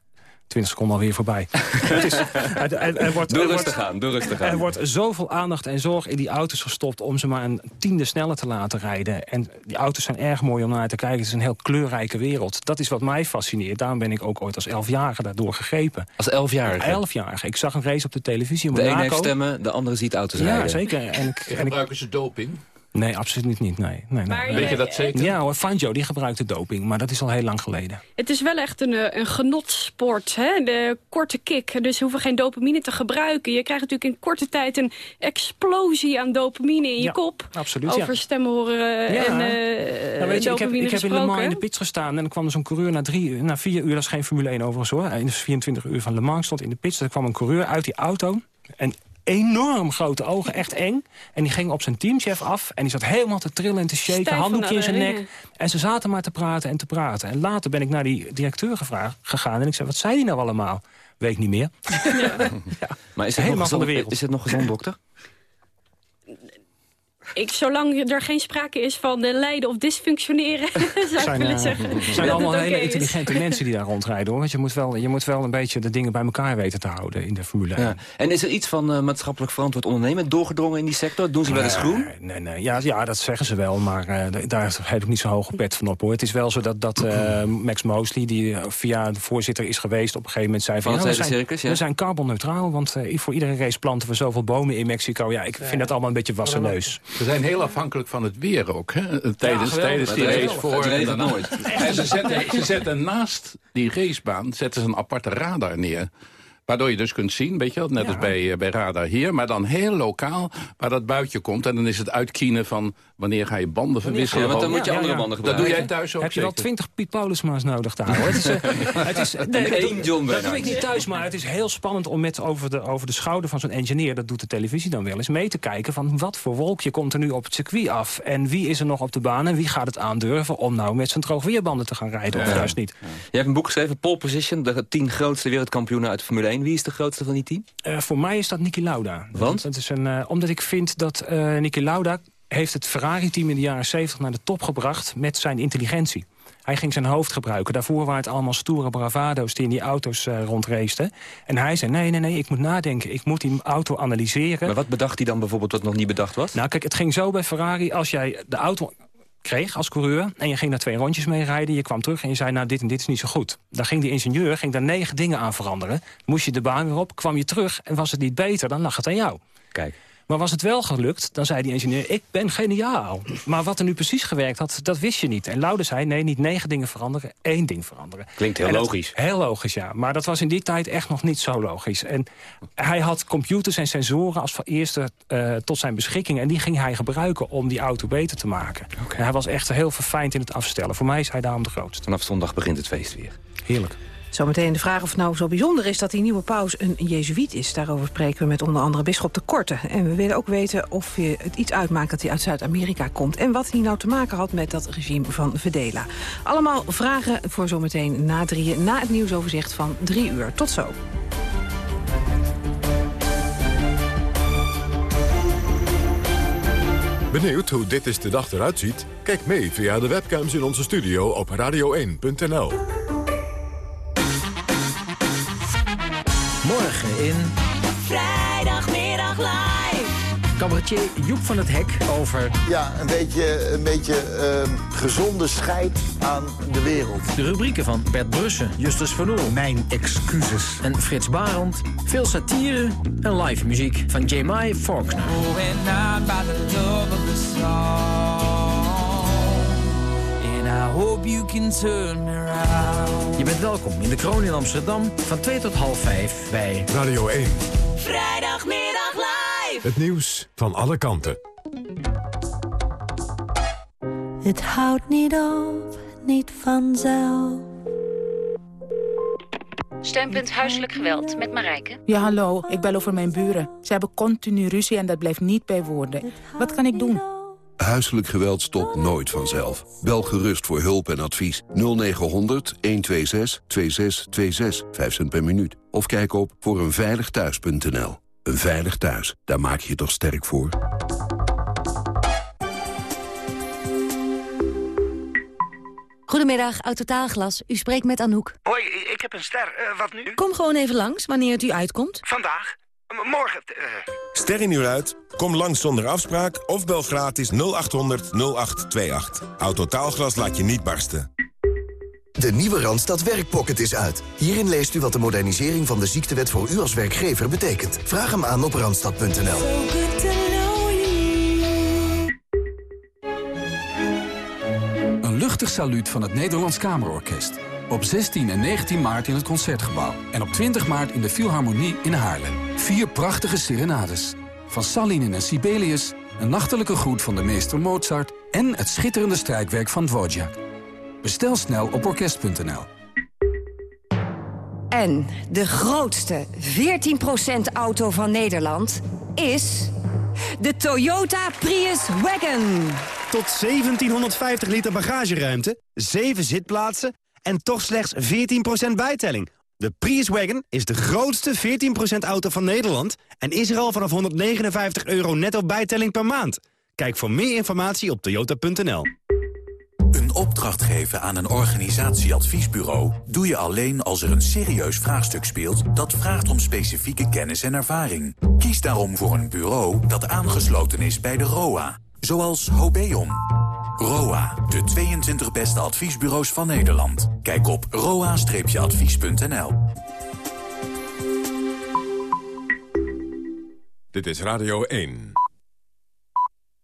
20 seconden alweer voorbij. het is, het- er- er wordt, Doe rustig wordt- aan, doe rustig aan. Er wordt zoveel aandacht en zorg in die auto's gestopt... om ze maar een tiende sneller te laten rijden. En die auto's zijn erg mooi om naar te kijken. Het is een heel kleurrijke wereld. Dat is wat mij fascineert. Daarom ben ik ook ooit als elfjarige daardoor gegrepen. Als elfjarige? Elfjarige. Ik zag een race op de televisie in De een Monaco. heeft stemmen, de andere ziet auto's Ja, rijden. zeker. En ik, en ik, Gebruiken ze doping? Nee, absoluut niet. Nee, nee, nee. Maar nee. Weet je dat zeker? Ja hoor, Fangio die gebruikte doping, maar dat is al heel lang geleden. Het is wel echt een, eh, een genotsport, hè? de korte kick. Dus je hoeft geen dopamine te gebruiken. Je krijgt natuurlijk in korte tijd een explosie aan dopamine in je Ja, kop. absoluut, ja. Over stemmen horen Ja. en eh Nou, weet je, ik heb, ik heb in Le Mans gesproken. in de pits gestaan en dan kwam er zo'n coureur na, drie, uur- na vier uur, dat is geen Formule 1 overigens hoor, in de 24 uur van Le Mans stond in de pits, er kwam een coureur uit die auto en enorm grote ogen, echt eng. En die ging op zijn teamchef af en die zat helemaal te trillen en te shaken, Stijf handdoekje in zijn nek. En ze zaten maar te praten en te praten. En later ben ik naar die directeur gevraagd, gegaan en ik zei, wat zei die nou allemaal? Weet niet meer. Maar is het, Helemaal nog van de gezond, wereld. is het nog gezond, dokter? Ik, zolang er geen sprake is van eh, lijden of dysfunctioneren, zou ik willen eh, zeggen. het zijn allemaal het hele is. intelligente mensen die daar rondrijden. hoor. Want je moet, wel, je moet wel een beetje de dingen bij elkaar weten te houden in de Formule 1. Ja. En is er iets van eh, maatschappelijk verantwoord ondernemen doorgedrongen in die sector? Doen ze wel eens groen? Nee, nee, nee. Ja, ja, dat zeggen ze wel, maar eh, daar heb ik niet zo'n hoge pet van op. hoor. Het is wel zo dat, dat eh, Max Mosley, die via de voorzitter is geweest... op een gegeven moment zei van... We, zijn, circus, ja. we zijn carbonneutraal, want voor iedere race planten we zoveel bomen in Mexico. Ja, ik vind dat allemaal een beetje wassen neus. Ze zijn heel afhankelijk van het weer ook. Hè? Tijdens, die race voor het regent nooit. En ze zetten, ze zetten naast die racebaan zetten ze een aparte radar neer. Waardoor je dus kunt zien, weet je wel, net als bij, eh, bij Radar hier... maar dan heel lokaal waar dat buitje komt. En dan is het uitkienen van wanneer ga je banden verwisselen. Ja, want dan moet je Ja, andere ja. banden Dat doe gebruiken. jij thuis ook Heb je wel twintig Piet Paulusma's nodig daar? hoor. Het is, eh, het is, nee, dat één doe- John Dat doe ik niet thuis, maar het is heel spannend om met over de, over de schouder van zo'n engineer... dat doet de televisie dan wel eens, mee te kijken van wat voor wolkje komt er nu op het circuit af... en wie is er nog op de baan en wie gaat het aandurven om nou met zijn droogweerbanden te gaan rijden of juist niet. Je hebt een boek geschreven, Pole Position, de tien grootste wereldkampioenen uit de Formule 1. Wie is de grootste van die tien? Eh, voor mij is dat Niki Lauda. Want? Dat is een, eh, omdat ik vind dat eh Niki Lauda heeft het Ferrari-team in de jaren 70 naar de top gebracht met zijn intelligentie. Hij ging zijn hoofd gebruiken. Daarvoor waren het allemaal stoere bravado's die in die auto's rondraceten. En hij zei, nee, nee, nee, ik moet nadenken. Ik moet die auto analyseren. Maar wat bedacht hij dan bijvoorbeeld wat nog niet bedacht was? Nou, kijk, het ging zo bij Ferrari. Als jij de auto als coureur en je ging daar twee rondjes mee rijden... je kwam terug en je zei, nou, dit en dit is niet zo goed. Dan ging die ingenieur ging daar negen dingen aan veranderen. Moest je de baan weer op, kwam je terug en was het niet beter... dan lag het aan jou. Kijk. Maar was het wel gelukt, dan zei die ingenieur, ik ben geniaal. Maar wat er nu precies gewerkt had, dat wist je niet. En Laude zei, nee, niet negen dingen veranderen, één ding veranderen. Klinkt heel En dat- logisch. Heel logisch, ja. Maar dat was in die tijd echt nog niet zo logisch. En hij had computers en sensoren als eerste eh, tot zijn beschikking. En die ging hij gebruiken om die auto beter te maken. En hij was echt heel verfijnd in het afstellen. Voor mij is hij daarom de grootste. Vanaf zondag begint het feest weer. Heerlijk. Zometeen de vraag of het nou zo bijzonder is dat die nieuwe paus een jezuïet is. Daarover spreken we met onder andere bisschop de Korte. En we willen ook weten of je het iets uitmaakt dat hij uit Zuid-Amerika komt. En wat hij nou te maken had met dat regime van Vedela. Allemaal vragen voor zometeen na drieën, na het nieuwsoverzicht van drie uur. Tot zo. Benieuwd hoe dit is de dag eruit ziet? Kijk mee via de webcams in onze studio op radio1.nl. Morgen in Vrijdagmiddag live. cabaretier Joep van het Hek over... Ja, een beetje, een beetje ehm, gezonde scheid aan de wereld. De rubrieken van Bert Brussen, Justus Van Oel. Mijn excuses. En Frits Barend. Veel satire en live muziek van J.M.I. Faulkner. Je bent welkom in de Kroon in Amsterdam van 2 tot half 5 bij Radio 1. Vrijdagmiddag live. Het nieuws van alle kanten. Het houdt niet op, niet vanzelf. Steunpunt Huiselijk Geweld met Marijke. Ja, hallo. Ik bel over mijn buren. Ze hebben continu ruzie en dat blijft niet bij woorden. Wat kan ik doen? Huiselijk geweld stopt nooit vanzelf. Bel gerust voor hulp en advies 0900 126 2626, 5 cent per minuut. Of kijk op voor eenveiligthuis.nl. Een veilig thuis, daar maak je je toch sterk voor? Goedemiddag, Autotaalglas. U spreekt met Anouk. Hoi, ik heb een ster. Eh, wat nu? Kom gewoon even langs, wanneer het u uitkomt. Vandaag? Morgen? eh. Ster in uur uit? Kom langs zonder afspraak of bel gratis 0800 0828. Autotaalglas laat je niet barsten. De nieuwe Randstad Werkpocket is uit. Hierin leest u wat de modernisering van de ziektewet voor u als werkgever betekent. Vraag hem aan op randstad.nl. Een luchtig saluut van het Nederlands Kamerorkest. Op 16 en 19 maart in het Concertgebouw. En op 20 maart in de Philharmonie in Haarlem. Vier prachtige serenades. Van Salinen en Sibelius, een nachtelijke groet van de meester Mozart... en het schitterende strijkwerk van Dvorak. Bestel snel op orkest.nl. En de grootste 14% auto van Nederland is de Toyota Prius Wagon. Tot 1750 liter bagageruimte, 7 zitplaatsen en toch slechts 14% bijtelling. De Prius Wagon is de grootste 14% auto van Nederland... en is er al vanaf 159 euro netto bijtelling per maand. Kijk voor meer informatie op toyota.nl. Een opdracht geven aan een organisatieadviesbureau doe je alleen als er een serieus vraagstuk speelt dat vraagt om specifieke kennis en ervaring. Kies daarom voor een bureau dat aangesloten is bij de ROA, zoals Hobeon. ROA, de 22 beste adviesbureaus van Nederland. Kijk op roa-advies.nl. Dit is Radio 1.